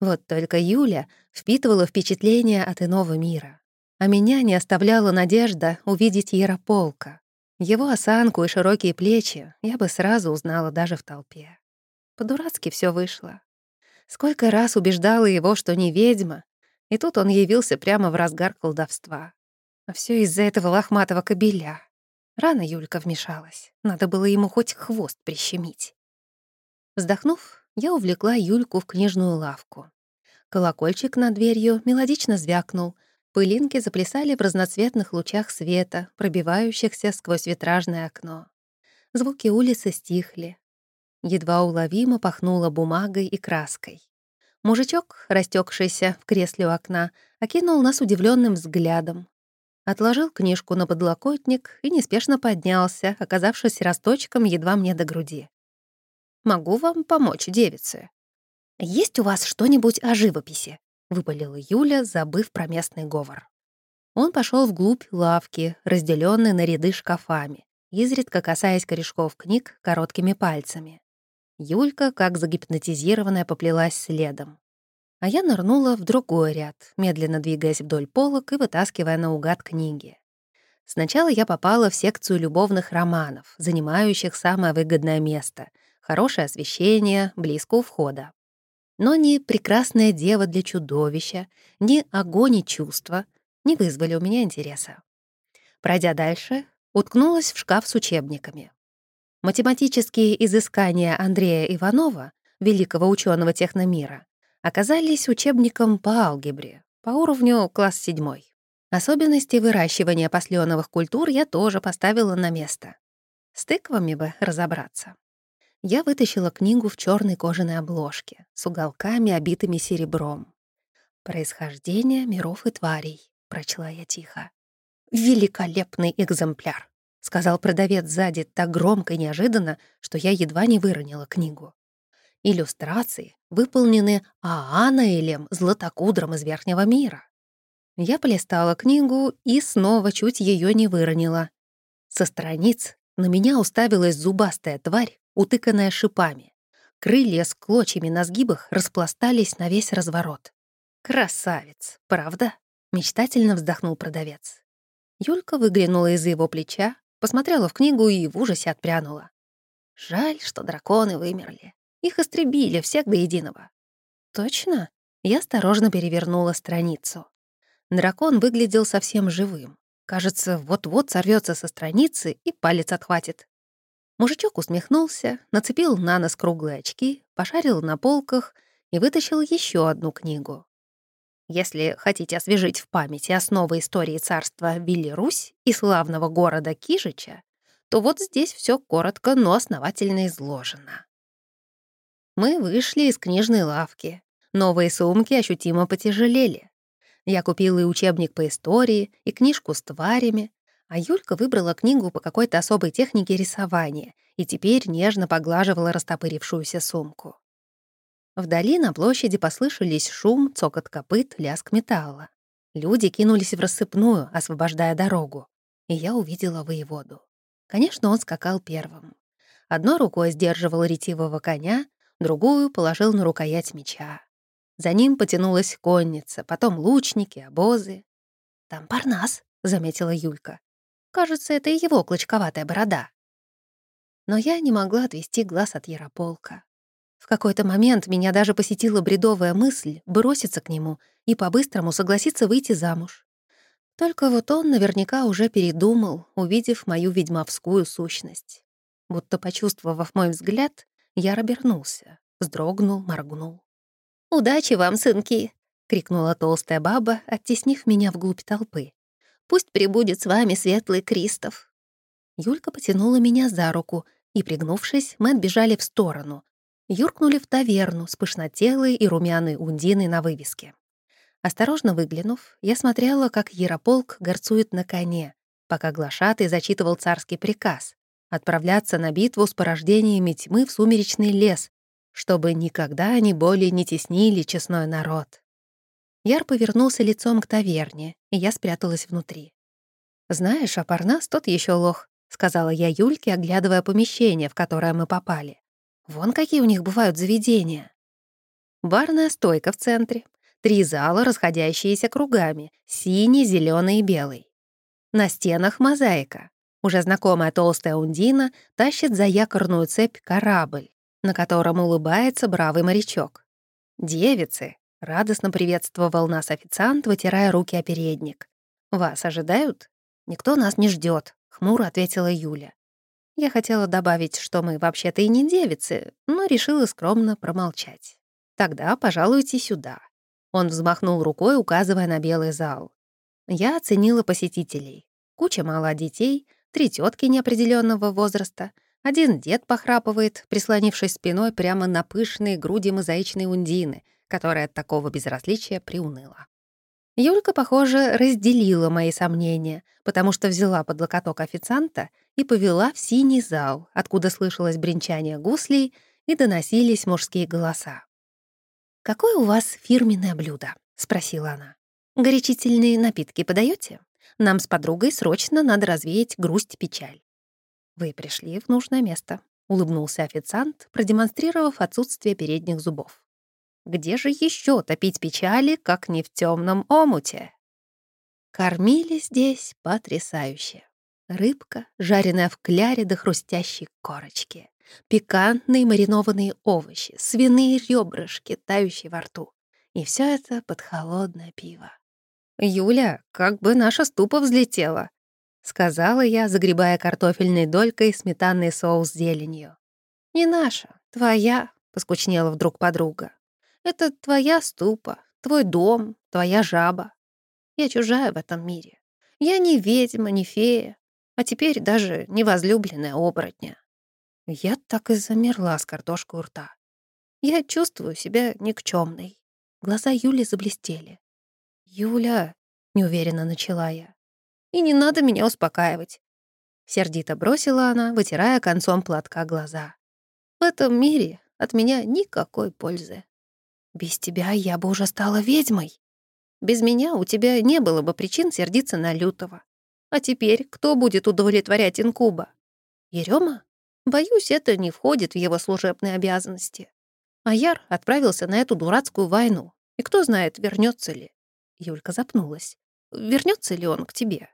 Вот только Юля впитывала впечатления от иного мира. А меня не оставляла надежда увидеть Ярополка. Его осанку и широкие плечи я бы сразу узнала даже в толпе. По-дурацки все вышло. Сколько раз убеждала его, что не ведьма, и тут он явился прямо в разгар колдовства. А все из-за этого лохматого кобеля. Рано Юлька вмешалась. Надо было ему хоть хвост прищемить. Вздохнув, я увлекла Юльку в книжную лавку. Колокольчик над дверью мелодично звякнул. Пылинки заплясали в разноцветных лучах света, пробивающихся сквозь витражное окно. Звуки улицы стихли. Едва уловимо пахнуло бумагой и краской. Мужичок, растекшийся в кресле у окна, окинул нас удивленным взглядом. Отложил книжку на подлокотник и неспешно поднялся, оказавшись росточком едва мне до груди. «Могу вам помочь, девицы?» «Есть у вас что-нибудь о живописи?» — выпалила Юля, забыв про местный говор. Он пошел вглубь лавки, разделенной на ряды шкафами, изредка касаясь корешков книг короткими пальцами. Юлька, как загипнотизированная, поплелась следом. А я нырнула в другой ряд, медленно двигаясь вдоль полок и вытаскивая наугад книги. Сначала я попала в секцию любовных романов, занимающих самое выгодное место — хорошее освещение, близко у входа. Но ни «Прекрасная дева для чудовища», ни «Огонь и чувства» не вызвали у меня интереса. Пройдя дальше, уткнулась в шкаф с учебниками. Математические изыскания Андрея Иванова, великого ученого техномира, оказались учебником по алгебре, по уровню класс 7. Особенности выращивания посленовых культур я тоже поставила на место. С тыквами бы разобраться. Я вытащила книгу в черной кожаной обложке с уголками, обитыми серебром. «Происхождение миров и тварей», — прочла я тихо. «Великолепный экземпляр», — сказал продавец сзади так громко и неожиданно, что я едва не выронила книгу. Иллюстрации выполнены Аанаэлем Златокудром из Верхнего мира. Я полистала книгу и снова чуть ее не выронила. Со страниц на меня уставилась зубастая тварь, утыканная шипами. Крылья с клочьями на сгибах распластались на весь разворот. «Красавец, правда?» — мечтательно вздохнул продавец. Юлька выглянула из-за его плеча, посмотрела в книгу и в ужасе отпрянула. Жаль, что драконы вымерли. Их истребили всех до единого. Точно? Я осторожно перевернула страницу. Дракон выглядел совсем живым. Кажется, вот-вот сорвется со страницы и палец отхватит. Мужичок усмехнулся, нацепил на нос круглые очки, пошарил на полках и вытащил еще одну книгу. Если хотите освежить в памяти основы истории царства Белирусь и славного города Кижича, то вот здесь все коротко, но основательно изложено. Мы вышли из книжной лавки. Новые сумки ощутимо потяжелели. Я купила и учебник по истории, и книжку с тварями, а Юлька выбрала книгу по какой-то особой технике рисования и теперь нежно поглаживала растопырившуюся сумку. Вдали на площади послышались шум, цокот копыт, лязг металла. Люди кинулись в рассыпную, освобождая дорогу. И я увидела воеводу. Конечно, он скакал первым. Одной рукой сдерживал ретивого коня, другую положил на рукоять меча. За ним потянулась конница, потом лучники, обозы. «Там Парнас», — заметила Юлька. «Кажется, это и его клочковатая борода». Но я не могла отвести глаз от Ярополка. В какой-то момент меня даже посетила бредовая мысль броситься к нему и по-быстрому согласиться выйти замуж. Только вот он наверняка уже передумал, увидев мою ведьмовскую сущность. Будто почувствовав мой взгляд, я обернулся, вздрогнул, моргнул. «Удачи вам, сынки!» — крикнула толстая баба, оттеснив меня вглубь толпы. «Пусть прибудет с вами светлый Кристоф!» Юлька потянула меня за руку, и, пригнувшись, мы отбежали в сторону, юркнули в таверну с пышнотелой и румяной ундиной на вывеске. Осторожно выглянув, я смотрела, как Ярополк горцует на коне, пока глашатый зачитывал царский приказ отправляться на битву с порождениями тьмы в сумеречный лес, чтобы никогда они более не теснили честной народ. Яр повернулся лицом к таверне, и я спряталась внутри. «Знаешь, а Парнас тот еще лох», — сказала я Юльке, оглядывая помещение, в которое мы попали. Вон какие у них бывают заведения. Барная стойка в центре. Три зала, расходящиеся кругами. Синий, зеленый и белый. На стенах мозаика. Уже знакомая толстая ундина тащит за якорную цепь корабль, на котором улыбается бравый морячок. «Девицы!» — радостно приветствовал нас официант, вытирая руки о передник. «Вас ожидают?» «Никто нас не ждет, хмуро ответила Юля. Я хотела добавить, что мы вообще-то и не девицы, но решила скромно промолчать. «Тогда пожалуйте сюда». Он взмахнул рукой, указывая на белый зал. Я оценила посетителей. Куча мало детей, три тетки неопределенного возраста, один дед похрапывает, прислонившись спиной прямо на пышные груди мозаичной ундины, которая от такого безразличия приуныла. Юлька, похоже, разделила мои сомнения, потому что взяла под локоток официанта и повела в синий зал, откуда слышалось бренчание гуслей и доносились мужские голоса. «Какое у вас фирменное блюдо?» — спросила она. «Горячительные напитки подаете? Нам с подругой срочно надо развеять грусть-печаль». «Вы пришли в нужное место», — улыбнулся официант, продемонстрировав отсутствие передних зубов. Где же еще топить печали, как не в темном омуте? Кормили здесь потрясающе. Рыбка, жареная в кляре до хрустящей корочки, пикантные маринованные овощи, свиные ребрышки, тающие во рту. И все это под холодное пиво. «Юля, как бы наша ступа взлетела!» — сказала я, загребая картофельной долькой сметанный соус с зеленью. «Не наша, твоя», — поскучнела вдруг подруга. Это твоя ступа, твой дом, твоя жаба. Я чужая в этом мире. Я не ведьма, не фея, а теперь даже не возлюбленная оборотня. Я так и замерла с картошкой у рта. Я чувствую себя никчемной. Глаза Юли заблестели. «Юля», — неуверенно начала я, — «и не надо меня успокаивать». Сердито бросила она, вытирая концом платка глаза. «В этом мире от меня никакой пользы». Без тебя я бы уже стала ведьмой. Без меня у тебя не было бы причин сердиться на Лютого. А теперь кто будет удовлетворять инкуба? Ерема? Боюсь, это не входит в его служебные обязанности. Аяр отправился на эту дурацкую войну. И кто знает, вернется ли. Юлька запнулась. Вернется ли он к тебе?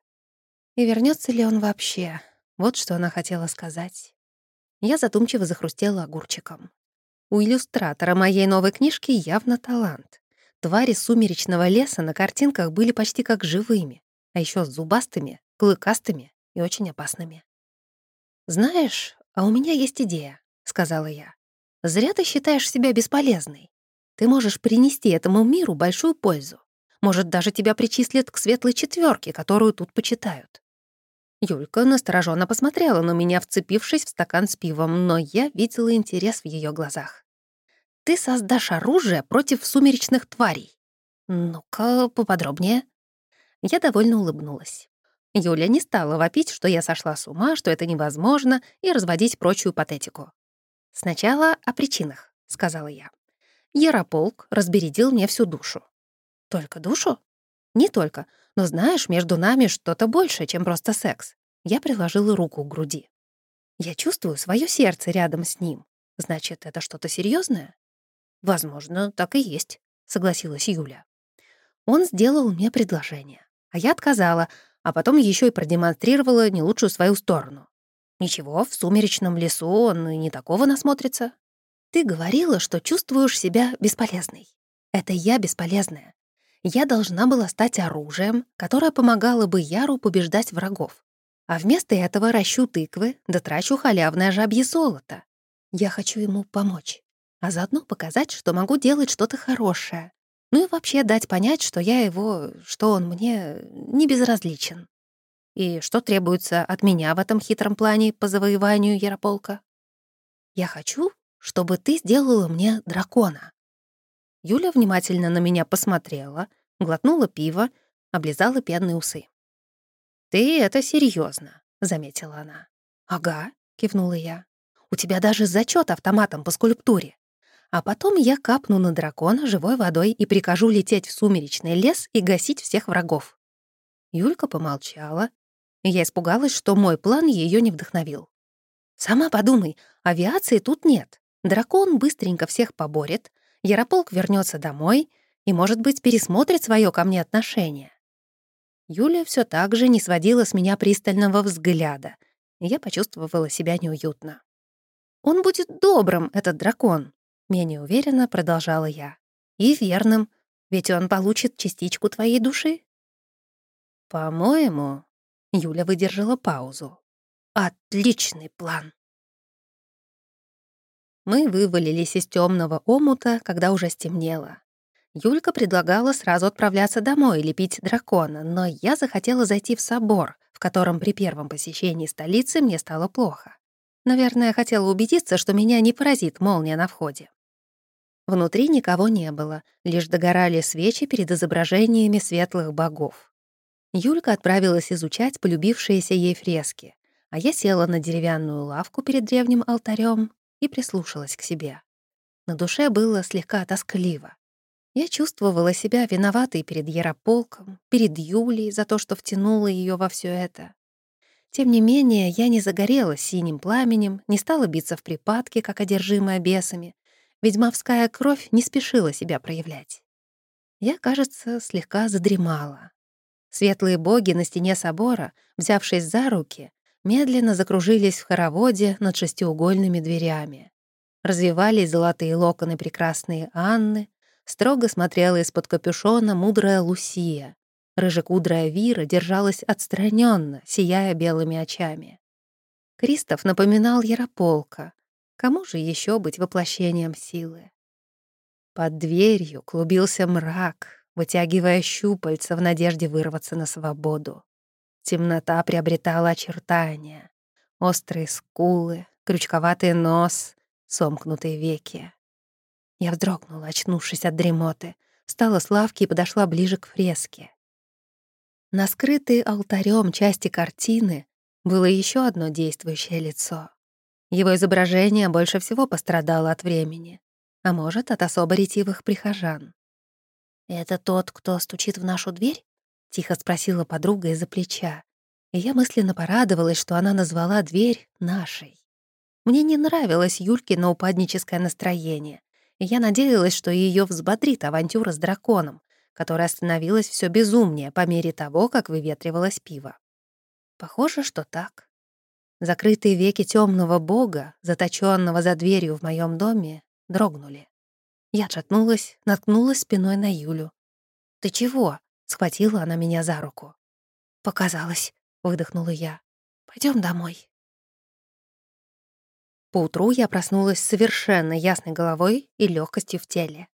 И вернется ли он вообще? Вот что она хотела сказать. Я задумчиво захрустела огурчиком. У иллюстратора моей новой книжки явно талант. Твари сумеречного леса на картинках были почти как живыми, а еще зубастыми, клыкастыми и очень опасными. «Знаешь, «А у меня есть идея», — сказала я. «Зря ты считаешь себя бесполезной. Ты можешь принести этому миру большую пользу. Может, даже тебя причислят к светлой четверке, которую тут почитают». Юлька настороженно посмотрела на меня, вцепившись в стакан с пивом, но я видела интерес в ее глазах. «Ты создашь оружие против сумеречных тварей». «Ну-ка, поподробнее». Я довольно улыбнулась. Юля не стала вопить, что я сошла с ума, что это невозможно, и разводить прочую патетику. «Сначала о причинах», — сказала я. Ярополк разбередил мне всю душу. «Только душу?» «Не только. Но знаешь, между нами что-то большее, чем просто секс». Я приложила руку к груди. «Я чувствую свое сердце рядом с ним. Значит, это что-то серьезное? «Возможно, так и есть», — согласилась Юля. Он сделал мне предложение, а я отказала, а потом еще и продемонстрировала не лучшую свою сторону. Ничего, в сумеречном лесу он и не такого насмотрится. Ты говорила, что чувствуешь себя бесполезной. Это я бесполезная. Я должна была стать оружием, которое помогало бы Яру побеждать врагов. А вместо этого ращу тыквы, да трачу халявное жабье золото. Я хочу ему помочь, а заодно показать, что могу делать что-то хорошее, ну и вообще дать понять, что я его, что он мне не безразличен. И что требуется от меня в этом хитром плане по завоеванию Ярополка? Я хочу, чтобы ты сделала мне дракона. Юля внимательно на меня посмотрела, глотнула пиво, облизала пенные усы. «Ты это серьезно, заметила она. «Ага», — кивнула я. «У тебя даже зачет автоматом по скульптуре. А потом я капну на дракона живой водой и прикажу лететь в сумеречный лес и гасить всех врагов». Юлька помолчала. Я испугалась, что мой план ее не вдохновил. «Сама подумай, авиации тут нет. Дракон быстренько всех поборет, Ярополк вернется домой и, может быть, пересмотрит свое ко мне отношение». Юля все так же не сводила с меня пристального взгляда, и я почувствовала себя неуютно. «Он будет добрым, этот дракон», Менее уверенно продолжала я. «И верным, ведь он получит частичку твоей души». «По-моему...» — Юля выдержала паузу. «Отличный план!» Мы вывалились из темного омута, когда уже стемнело. Юлька предлагала сразу отправляться домой и лепить дракона, но я захотела зайти в собор, в котором при первом посещении столицы мне стало плохо. Наверное, хотела убедиться, что меня не поразит молния на входе. Внутри никого не было, лишь догорали свечи перед изображениями светлых богов. Юлька отправилась изучать полюбившиеся ей фрески, а я села на деревянную лавку перед древним алтарем и прислушалась к себе. На душе было слегка тоскливо. Я чувствовала себя виноватой перед Ярополком, перед Юлей за то, что втянула ее во все это. Тем не менее, я не загорелась синим пламенем, не стала биться в припадке, как одержимая бесами, ведьмовская кровь не спешила себя проявлять. Я, кажется, слегка задремала. Светлые боги на стене собора, взявшись за руки, медленно закружились в хороводе над шестиугольными дверями. Развивались золотые локоны прекрасные Анны, строго смотрела из-под капюшона мудрая Лусия. Рыжекудрая Вира держалась отстраненно, сияя белыми очами. Кристоф напоминал Ярополка, Кому же еще быть воплощением силы? Под дверью клубился мрак, вытягивая щупальца в надежде вырваться на свободу. Темнота приобретала очертания. Острые скулы, крючковатый нос, сомкнутые веки. Я вздрогнула, очнувшись от дремоты, встала с лавки и подошла ближе к фреске. На скрытой алтарем части картины было еще одно действующее лицо. Его изображение больше всего пострадало от времени, а может, от особо ретивых прихожан. «Это тот, кто стучит в нашу дверь?» — тихо спросила подруга из-за плеча. И я мысленно порадовалась, что она назвала дверь нашей. Мне не нравилось Юлькино упадническое настроение, и я надеялась, что ее взбодрит авантюра с драконом, которая становилась все безумнее по мере того, как выветривалось пиво. Похоже, что так. Закрытые веки темного бога, заточенного за дверью в моем доме, дрогнули. Я отшатнулась, наткнулась спиной на Юлю. «Ты чего?» — схватила она меня за руку. «Показалось», — выдохнула я. Пойдем домой». Поутру я проснулась с совершенно ясной головой и легкостью в теле.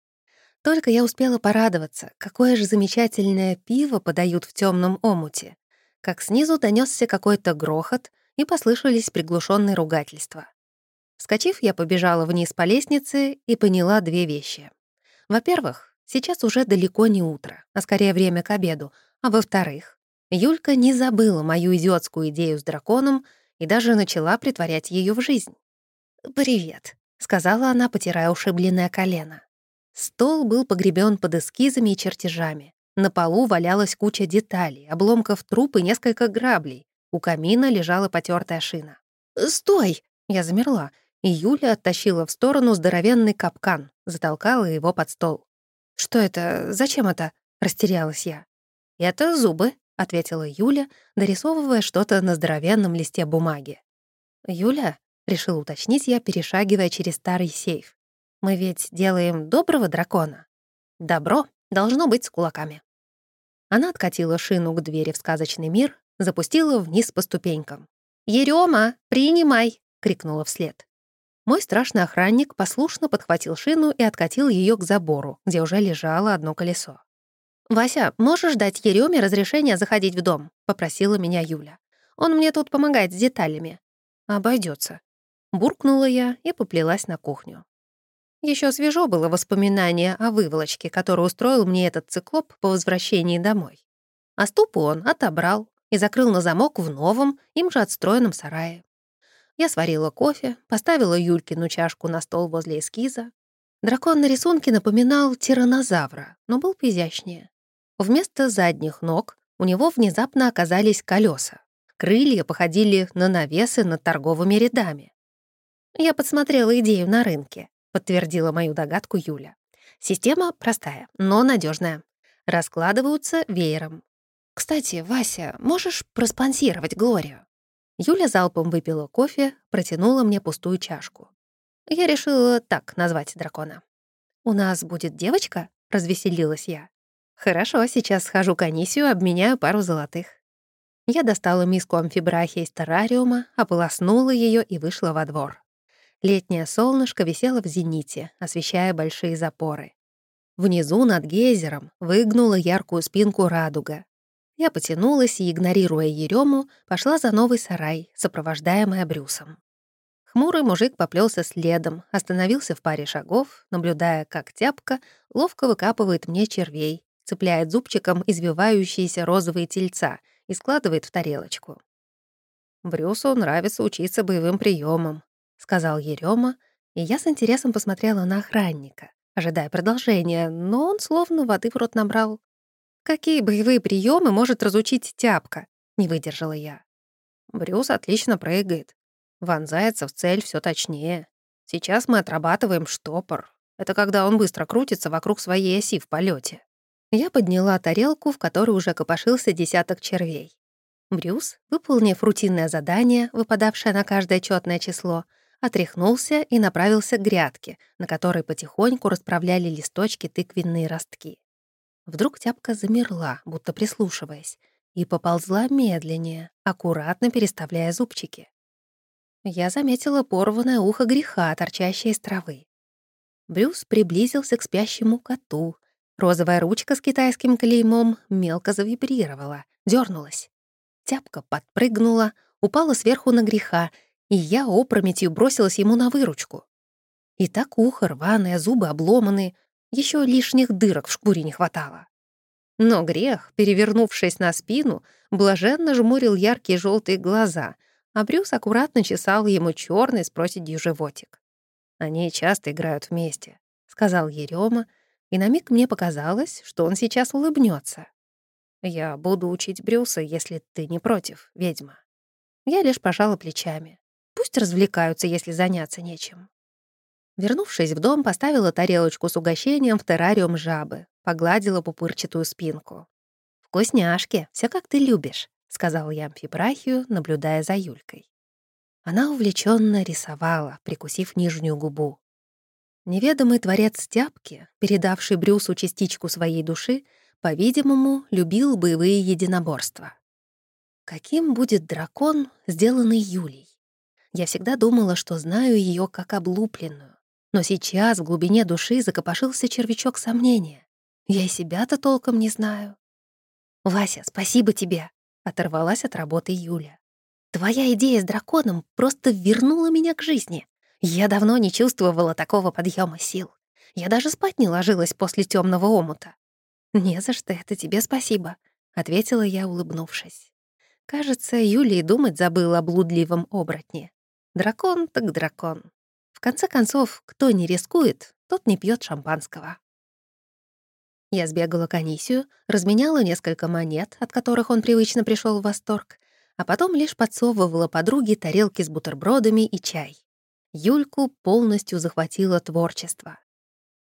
Только я успела порадоваться, какое же замечательное пиво подают в темном омуте, как снизу донесся какой-то грохот и послышались приглушенные ругательства. Вскочив, я побежала вниз по лестнице и поняла две вещи. Во-первых, сейчас уже далеко не утро, а скорее время к обеду, а во-вторых, Юлька не забыла мою идиотскую идею с драконом и даже начала притворять ее в жизнь. «Привет», — сказала она, потирая ушибленное колено. Стол был погребен под эскизами и чертежами. На полу валялась куча деталей, обломков труб и несколько граблей. У камина лежала потертая шина. «Стой!» — я замерла, и Юля оттащила в сторону здоровенный капкан, затолкала его под стол. «Что это? Зачем это?» — растерялась я. «Это зубы», — ответила Юля, дорисовывая что-то на здоровенном листе бумаги. «Юля?» — решил уточнить я, перешагивая через старый сейф. «Мы ведь делаем доброго дракона. Добро должно быть с кулаками». Она откатила шину к двери в сказочный мир, запустила вниз по ступенькам. «Ерёма, принимай!» — крикнула вслед. Мой страшный охранник послушно подхватил шину и откатил ее к забору, где уже лежало одно колесо. «Вася, можешь дать Ереме разрешение заходить в дом?» — попросила меня Юля. «Он мне тут помогает с деталями». Обойдется. Буркнула я и поплелась на кухню. Еще свежо было воспоминание о выволочке, которую устроил мне этот циклоп по возвращении домой. А ступу он отобрал и закрыл на замок в новом, им же отстроенном сарае. Я сварила кофе, поставила Юлькину чашку на стол возле эскиза. Дракон на рисунке напоминал тиранозавра, но был поизящнее. Вместо задних ног у него внезапно оказались колеса. Крылья походили на навесы над торговыми рядами. «Я подсмотрела идею на рынке», — подтвердила мою догадку Юля. «Система простая, но надежная. Раскладываются веером. Кстати, Вася, можешь проспонсировать Глорию?» Юля залпом выпила кофе, протянула мне пустую чашку. Я решила так назвать дракона. «У нас будет девочка?» — развеселилась я. «Хорошо, сейчас схожу к Анисию, обменяю пару золотых». Я достала миску амфибрахи из террариума, ополоснула ее и вышла во двор. Летнее солнышко висело в зените, освещая большие запоры. Внизу над гейзером выгнула яркую спинку радуга, я потянулась и, игнорируя Ерему, пошла за новый сарай, сопровождаемая Брюсом. Хмурый мужик поплелся следом, остановился в паре шагов, наблюдая, как тяпка ловко выкапывает мне червей, цепляет зубчиком извивающиеся розовые тельца и складывает в тарелочку. «Брюсу нравится учиться боевым приемам, сказал Ерема, и я с интересом посмотрела на охранника, ожидая продолжения, но он словно воды в рот набрал. Какие боевые приемы может разучить тяпка? Не выдержала я. Брюс отлично прыгает. Вонзается в цель все точнее. Сейчас мы отрабатываем штопор. Это когда он быстро крутится вокруг своей оси в полете. Я подняла тарелку, в которой уже копошился десяток червей. Брюс, выполнив рутинное задание, выпадавшее на каждое четное число, отряхнулся и направился к грядке, на которой потихоньку расправляли листочки тыквенные ростки. Вдруг тяпка замерла, будто прислушиваясь, и поползла медленнее, аккуратно переставляя зубчики. Я заметила порванное ухо греха, торчащее из травы. Брюс приблизился к спящему коту. Розовая ручка с китайским клеймом мелко завибрировала, дернулась. Тяпка подпрыгнула, упала сверху на греха, и я опрометью бросилась ему на выручку. И так ухо рваное, зубы обломанные, еще лишних дырок в шкуре не хватало. Но грех, перевернувшись на спину, блаженно жмурил яркие желтые глаза, а Брюс аккуратно чесал ему черный с проседью животик. «Они часто играют вместе», — сказал Ерема, и на миг мне показалось, что он сейчас улыбнется. «Я буду учить Брюса, если ты не против, ведьма». Я лишь пожала плечами. Пусть развлекаются, если заняться нечем. Вернувшись в дом, поставила тарелочку с угощением в террариум жабы, погладила пупырчатую спинку. «Вкусняшки, все как ты любишь», — сказал я амфибрахию, наблюдая за Юлькой. Она увлеченно рисовала, прикусив нижнюю губу. Неведомый творец тяпки, передавший Брюсу частичку своей души, по-видимому, любил боевые единоборства. Каким будет дракон, сделанный Юлей? Я всегда думала, что знаю ее как облупленную. Но сейчас в глубине души закопошился червячок сомнения. Я и себя-то толком не знаю. «Вася, спасибо тебе!» — оторвалась от работы Юля. «Твоя идея с драконом просто вернула меня к жизни. Я давно не чувствовала такого подъема сил. Я даже спать не ложилась после темного омута. «Не за что, это тебе спасибо», — ответила я, улыбнувшись. Кажется, Юля и думать забыла о блудливом оборотне. Дракон так дракон. Конце концов, кто не рискует, тот не пьет шампанского. Я сбегала к Анисию, разменяла несколько монет, от которых он привычно пришел в восторг, а потом лишь подсовывала подруге тарелки с бутербродами и чай. Юльку полностью захватило творчество.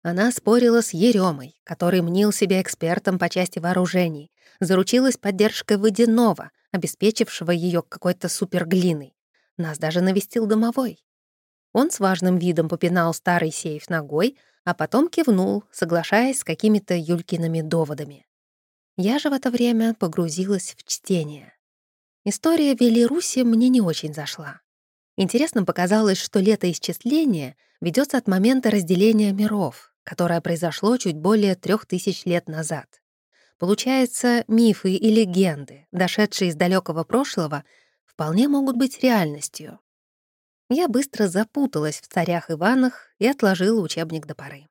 Она спорила с Еремой, который мнил себя экспертом по части вооружений, заручилась поддержкой водяного, обеспечившего ее какой-то суперглиной. Нас даже навестил домовой. Он с важным видом попинал старый сейф ногой, а потом кивнул, соглашаясь с какими-то Юлькиными доводами. Я же в это время погрузилась в чтение. История Велируси мне не очень зашла. Интересным показалось, что летоисчисление ведется от момента разделения миров, которое произошло чуть более трех тысяч лет назад. Получается, мифы и легенды, дошедшие из далекого прошлого, вполне могут быть реальностью. Я быстро запуталась в царях-иванах и отложила учебник до поры.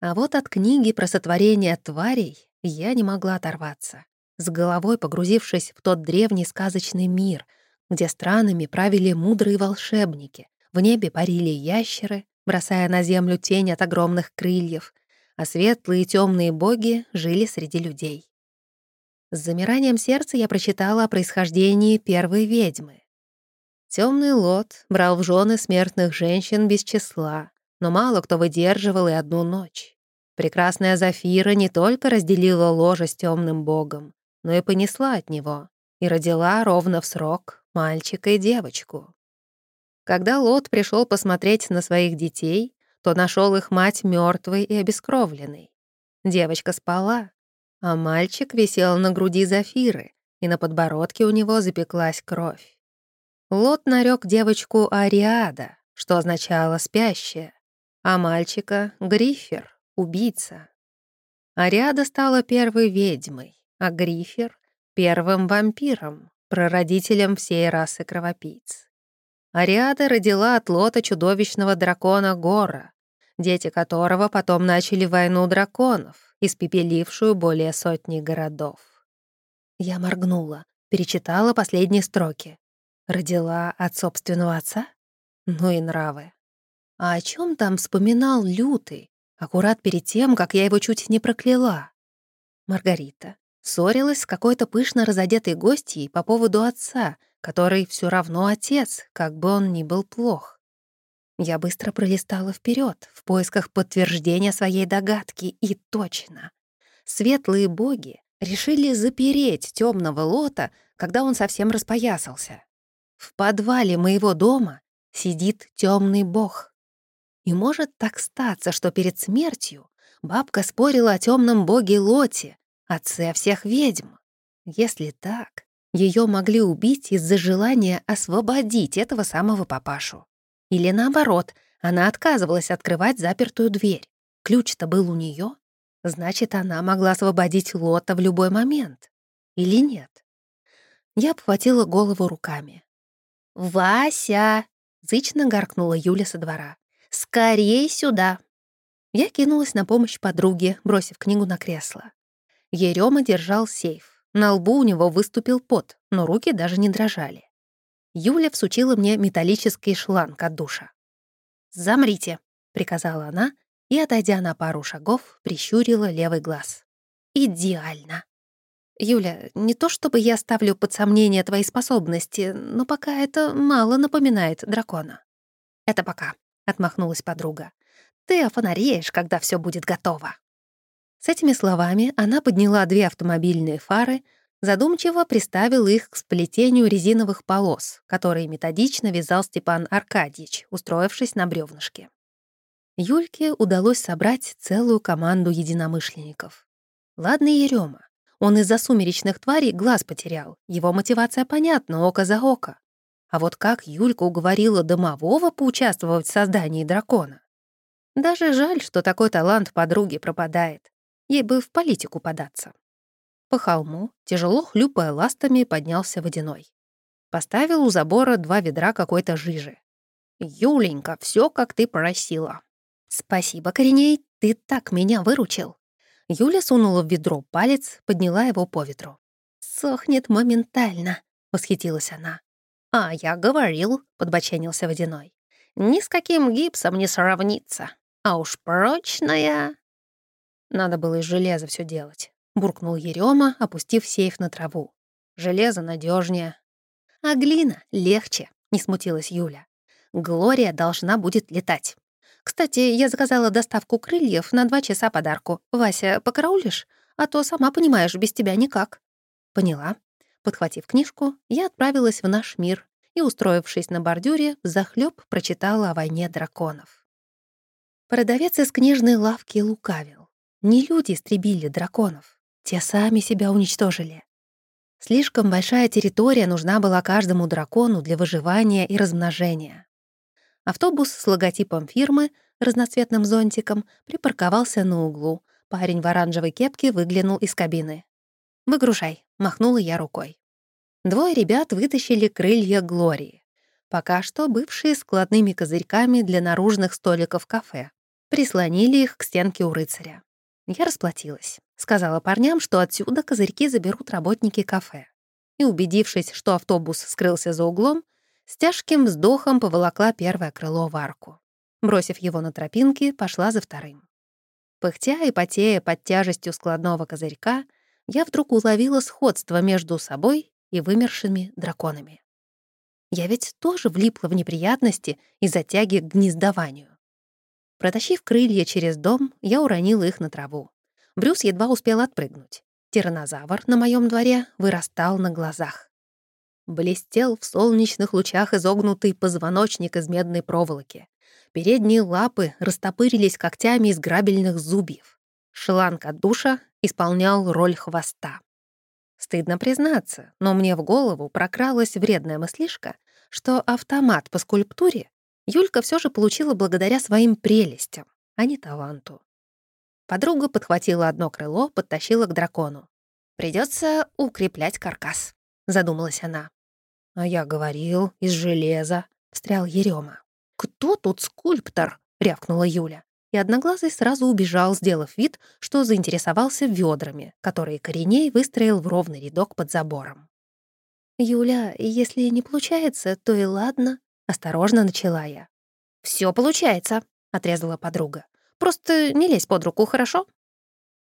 А вот от книги про сотворение тварей я не могла оторваться, с головой погрузившись в тот древний сказочный мир — где странами правили мудрые волшебники, в небе парили ящеры, бросая на землю тень от огромных крыльев, а светлые и темные боги жили среди людей. С замиранием сердца я прочитала о происхождении первой ведьмы. Темный лот брал в жены смертных женщин без числа, но мало кто выдерживал и одну ночь. Прекрасная Зафира не только разделила ложе с темным богом, но и понесла от него и родила ровно в срок мальчика и девочку. Когда Лот пришел посмотреть на своих детей, то нашел их мать мертвой и обескровленной. Девочка спала, а мальчик висел на груди Зафиры, и на подбородке у него запеклась кровь. Лот нарек девочку Ариада, что означало «спящая», а мальчика — Грифер, убийца. Ариада стала первой ведьмой, а Грифер — первым вампиром прародителем всей расы кровопийц. Ариада родила от лота чудовищного дракона Гора, дети которого потом начали войну драконов, испепелившую более сотни городов. Я моргнула, перечитала последние строки. Родила от собственного отца? Ну и нравы. А о чем там вспоминал Лютый, аккурат перед тем, как я его чуть не прокляла? Маргарита, Ссорилась с какой-то пышно разодетой гостьей по поводу отца, который все равно отец, как бы он ни был плох. Я быстро пролистала вперед в поисках подтверждения своей догадки, и точно. Светлые боги решили запереть темного лота, когда он совсем распоясался. В подвале моего дома сидит темный бог. И может так статься, что перед смертью бабка спорила о темном боге Лоте, отце всех ведьм. Если так, ее могли убить из-за желания освободить этого самого папашу. Или наоборот, она отказывалась открывать запертую дверь. Ключ-то был у нее, значит, она могла освободить Лота в любой момент. Или нет? Я обхватила голову руками. «Вася!» — зычно гаркнула Юля со двора. «Скорей сюда!» Я кинулась на помощь подруге, бросив книгу на кресло. Ерема держал сейф. На лбу у него выступил пот, но руки даже не дрожали. Юля всучила мне металлический шланг от душа. «Замрите», — приказала она, и, отойдя на пару шагов, прищурила левый глаз. «Идеально». «Юля, не то чтобы я ставлю под сомнение твои способности, но пока это мало напоминает дракона». «Это пока», — отмахнулась подруга. «Ты офонареешь, когда все будет готово». С этими словами она подняла две автомобильные фары, задумчиво приставила их к сплетению резиновых полос, которые методично вязал Степан Аркадьевич, устроившись на бревнышке. Юльке удалось собрать целую команду единомышленников. Ладно Ерема. Он из-за сумеречных тварей глаз потерял. Его мотивация понятна, око за око. А вот как Юлька уговорила домового поучаствовать в создании дракона? Даже жаль, что такой талант подруги пропадает. Ей бы в политику податься. По холму, тяжело хлюпая ластами, поднялся водяной. Поставил у забора два ведра какой-то жижи. «Юленька, все как ты просила». «Спасибо, Кореней, ты так меня выручил». Юля сунула в ведро палец, подняла его по ветру. «Сохнет моментально», — восхитилась она. «А я говорил», — подбоченился Водяной. «Ни с каким гипсом не сравнится. А уж прочная...» Надо было из железа все делать. Буркнул Ерема, опустив сейф на траву. Железо надежнее. А глина легче, не смутилась Юля. Глория должна будет летать. Кстати, я заказала доставку крыльев на два часа подарку. Вася, покараулишь? А то, сама понимаешь, без тебя никак. Поняла. Подхватив книжку, я отправилась в наш мир и, устроившись на бордюре, захлеб прочитала о войне драконов. Продавец из книжной лавки лукавил. Не люди истребили драконов, те сами себя уничтожили. Слишком большая территория нужна была каждому дракону для выживания и размножения. Автобус с логотипом фирмы, разноцветным зонтиком, припарковался на углу. Парень в оранжевой кепке выглянул из кабины. «Выгружай», — махнула я рукой. Двое ребят вытащили крылья Глории. Пока что бывшие складными козырьками для наружных столиков кафе прислонили их к стенке у рыцаря. Я расплатилась. Сказала парням, что отсюда козырьки заберут работники кафе. И, убедившись, что автобус скрылся за углом, с тяжким вздохом поволокла первое крыло в арку. Бросив его на тропинке, пошла за вторым. Пыхтя и потея под тяжестью складного козырька, я вдруг уловила сходство между собой и вымершими драконами. Я ведь тоже влипла в неприятности из-за тяги к гнездованию. Протащив крылья через дом, я уронила их на траву. Брюс едва успел отпрыгнуть. Тиранозавр на моем дворе вырастал на глазах. Блестел в солнечных лучах изогнутый позвоночник из медной проволоки. Передние лапы растопырились когтями из грабельных зубьев. Шланг от душа исполнял роль хвоста. Стыдно признаться, но мне в голову прокралась вредная мыслишка, что автомат по скульптуре Юлька все же получила благодаря своим прелестям, а не таланту. Подруга подхватила одно крыло, подтащила к дракону. Придется укреплять каркас», — задумалась она. «А я говорил, из железа», — встрял Ерема. «Кто тут скульптор?» — рявкнула Юля. И Одноглазый сразу убежал, сделав вид, что заинтересовался ведрами, которые Кореней выстроил в ровный рядок под забором. «Юля, если не получается, то и ладно», Осторожно начала я. Все получается», — отрезала подруга. «Просто не лезь под руку, хорошо?»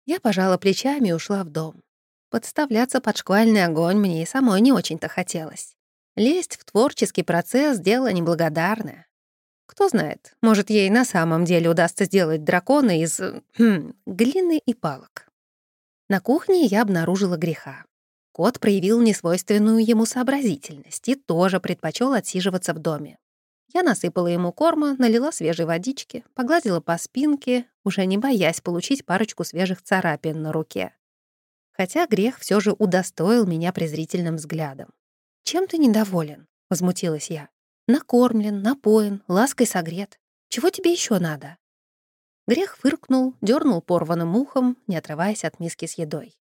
Я пожала плечами и ушла в дом. Подставляться под шквальный огонь мне и самой не очень-то хотелось. Лезть в творческий процесс — дело неблагодарное. Кто знает, может, ей на самом деле удастся сделать дракона из хм, глины и палок. На кухне я обнаружила греха. Кот проявил несвойственную ему сообразительность и тоже предпочел отсиживаться в доме. Я насыпала ему корма, налила свежей водички, погладила по спинке, уже не боясь получить парочку свежих царапин на руке. Хотя грех все же удостоил меня презрительным взглядом. «Чем ты недоволен?» — возмутилась я. «Накормлен, напоен, лаской согрет. Чего тебе еще надо?» Грех фыркнул, дернул порванным ухом, не отрываясь от миски с едой.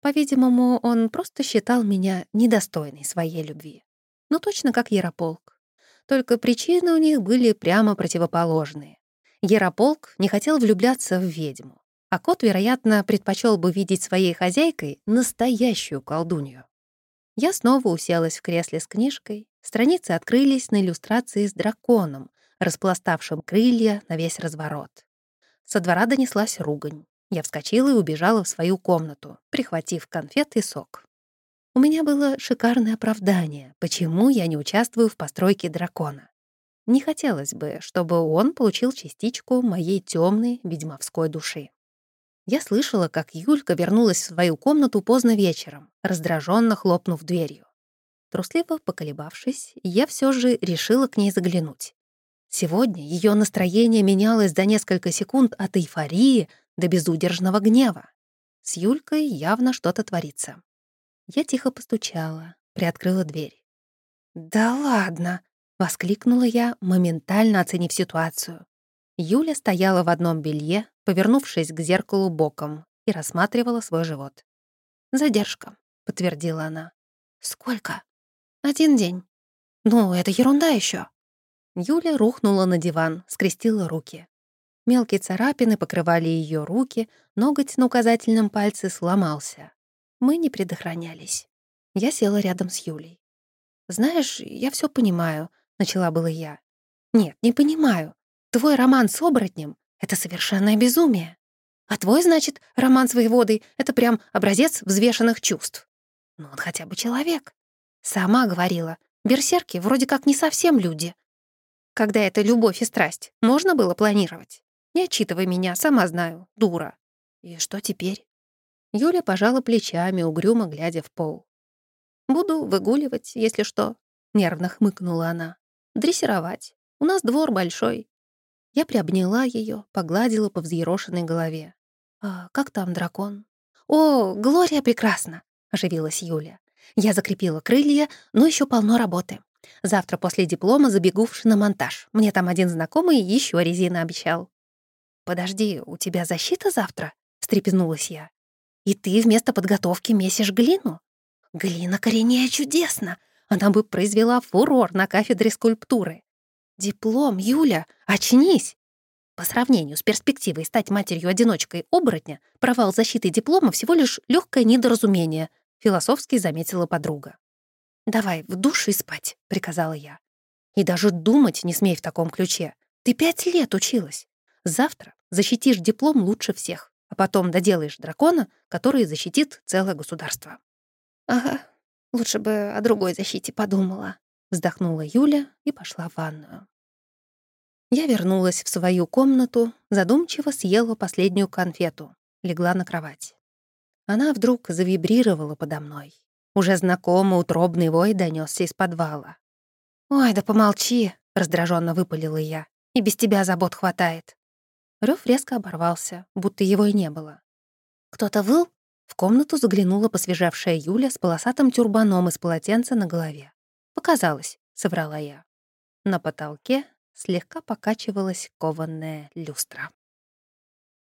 По-видимому, он просто считал меня недостойной своей любви. Ну, точно как Ярополк. Только причины у них были прямо противоположные. Ярополк не хотел влюбляться в ведьму, а кот, вероятно, предпочел бы видеть своей хозяйкой настоящую колдунью. Я снова уселась в кресле с книжкой, страницы открылись на иллюстрации с драконом, распластавшим крылья на весь разворот. Со двора донеслась ругань. Я вскочила и убежала в свою комнату, прихватив конфет и сок. У меня было шикарное оправдание, почему я не участвую в постройке дракона. Не хотелось бы, чтобы он получил частичку моей темной ведьмовской души. Я слышала, как Юлька вернулась в свою комнату поздно вечером, раздраженно хлопнув дверью. Трусливо поколебавшись, я все же решила к ней заглянуть. Сегодня ее настроение менялось за несколько секунд от эйфории до безудержного гнева. С Юлькой явно что-то творится. Я тихо постучала, приоткрыла дверь. «Да ладно!» — воскликнула я, моментально оценив ситуацию. Юля стояла в одном белье, повернувшись к зеркалу боком, и рассматривала свой живот. «Задержка», — подтвердила она. «Сколько?» «Один день». «Ну, это ерунда еще. Юля рухнула на диван, скрестила руки. Мелкие царапины покрывали ее руки, ноготь на указательном пальце сломался. Мы не предохранялись. Я села рядом с Юлей. «Знаешь, я все понимаю», — начала было я. «Нет, не понимаю. Твой роман с оборотнем — это совершенное безумие. А твой, значит, роман с воеводой — это прям образец взвешенных чувств. Ну, он хотя бы человек. Сама говорила, берсерки вроде как не совсем люди. Когда это любовь и страсть, можно было планировать? Не отчитывай меня, сама знаю, дура. И что теперь? Юля пожала плечами, угрюмо глядя в пол. «Буду выгуливать, если что», — нервно хмыкнула она. «Дрессировать. У нас двор большой». Я приобняла ее, погладила по взъерошенной голове. «А как там дракон?» «О, Глория прекрасна!» — оживилась Юля. «Я закрепила крылья, но еще полно работы. Завтра после диплома забегу в шиномонтаж. Мне там один знакомый еще резина обещал». «Подожди, у тебя защита завтра?» — встрепенулась я. «И ты вместо подготовки месишь глину?» «Глина коренея чудесно! Она бы произвела фурор на кафедре скульптуры». «Диплом, Юля, очнись!» По сравнению с перспективой стать матерью-одиночкой оборотня, провал защиты диплома всего лишь легкое недоразумение, философски заметила подруга. «Давай в душ и спать», — приказала я. «И даже думать не смей в таком ключе. Ты пять лет училась. Завтра защитишь диплом лучше всех, а потом доделаешь дракона, который защитит целое государство». «Ага, лучше бы о другой защите подумала», — вздохнула Юля и пошла в ванную. Я вернулась в свою комнату, задумчиво съела последнюю конфету, легла на кровать. Она вдруг завибрировала подо мной. Уже знакомый утробный вой донесся из подвала. «Ой, да помолчи!» — раздраженно выпалила я. «И без тебя забот хватает». Рёв резко оборвался, будто его и не было. «Кто-то выл?» В комнату заглянула посвежавшая Юля с полосатым тюрбаном из полотенца на голове. «Показалось», — соврала я. На потолке слегка покачивалась кованная люстра.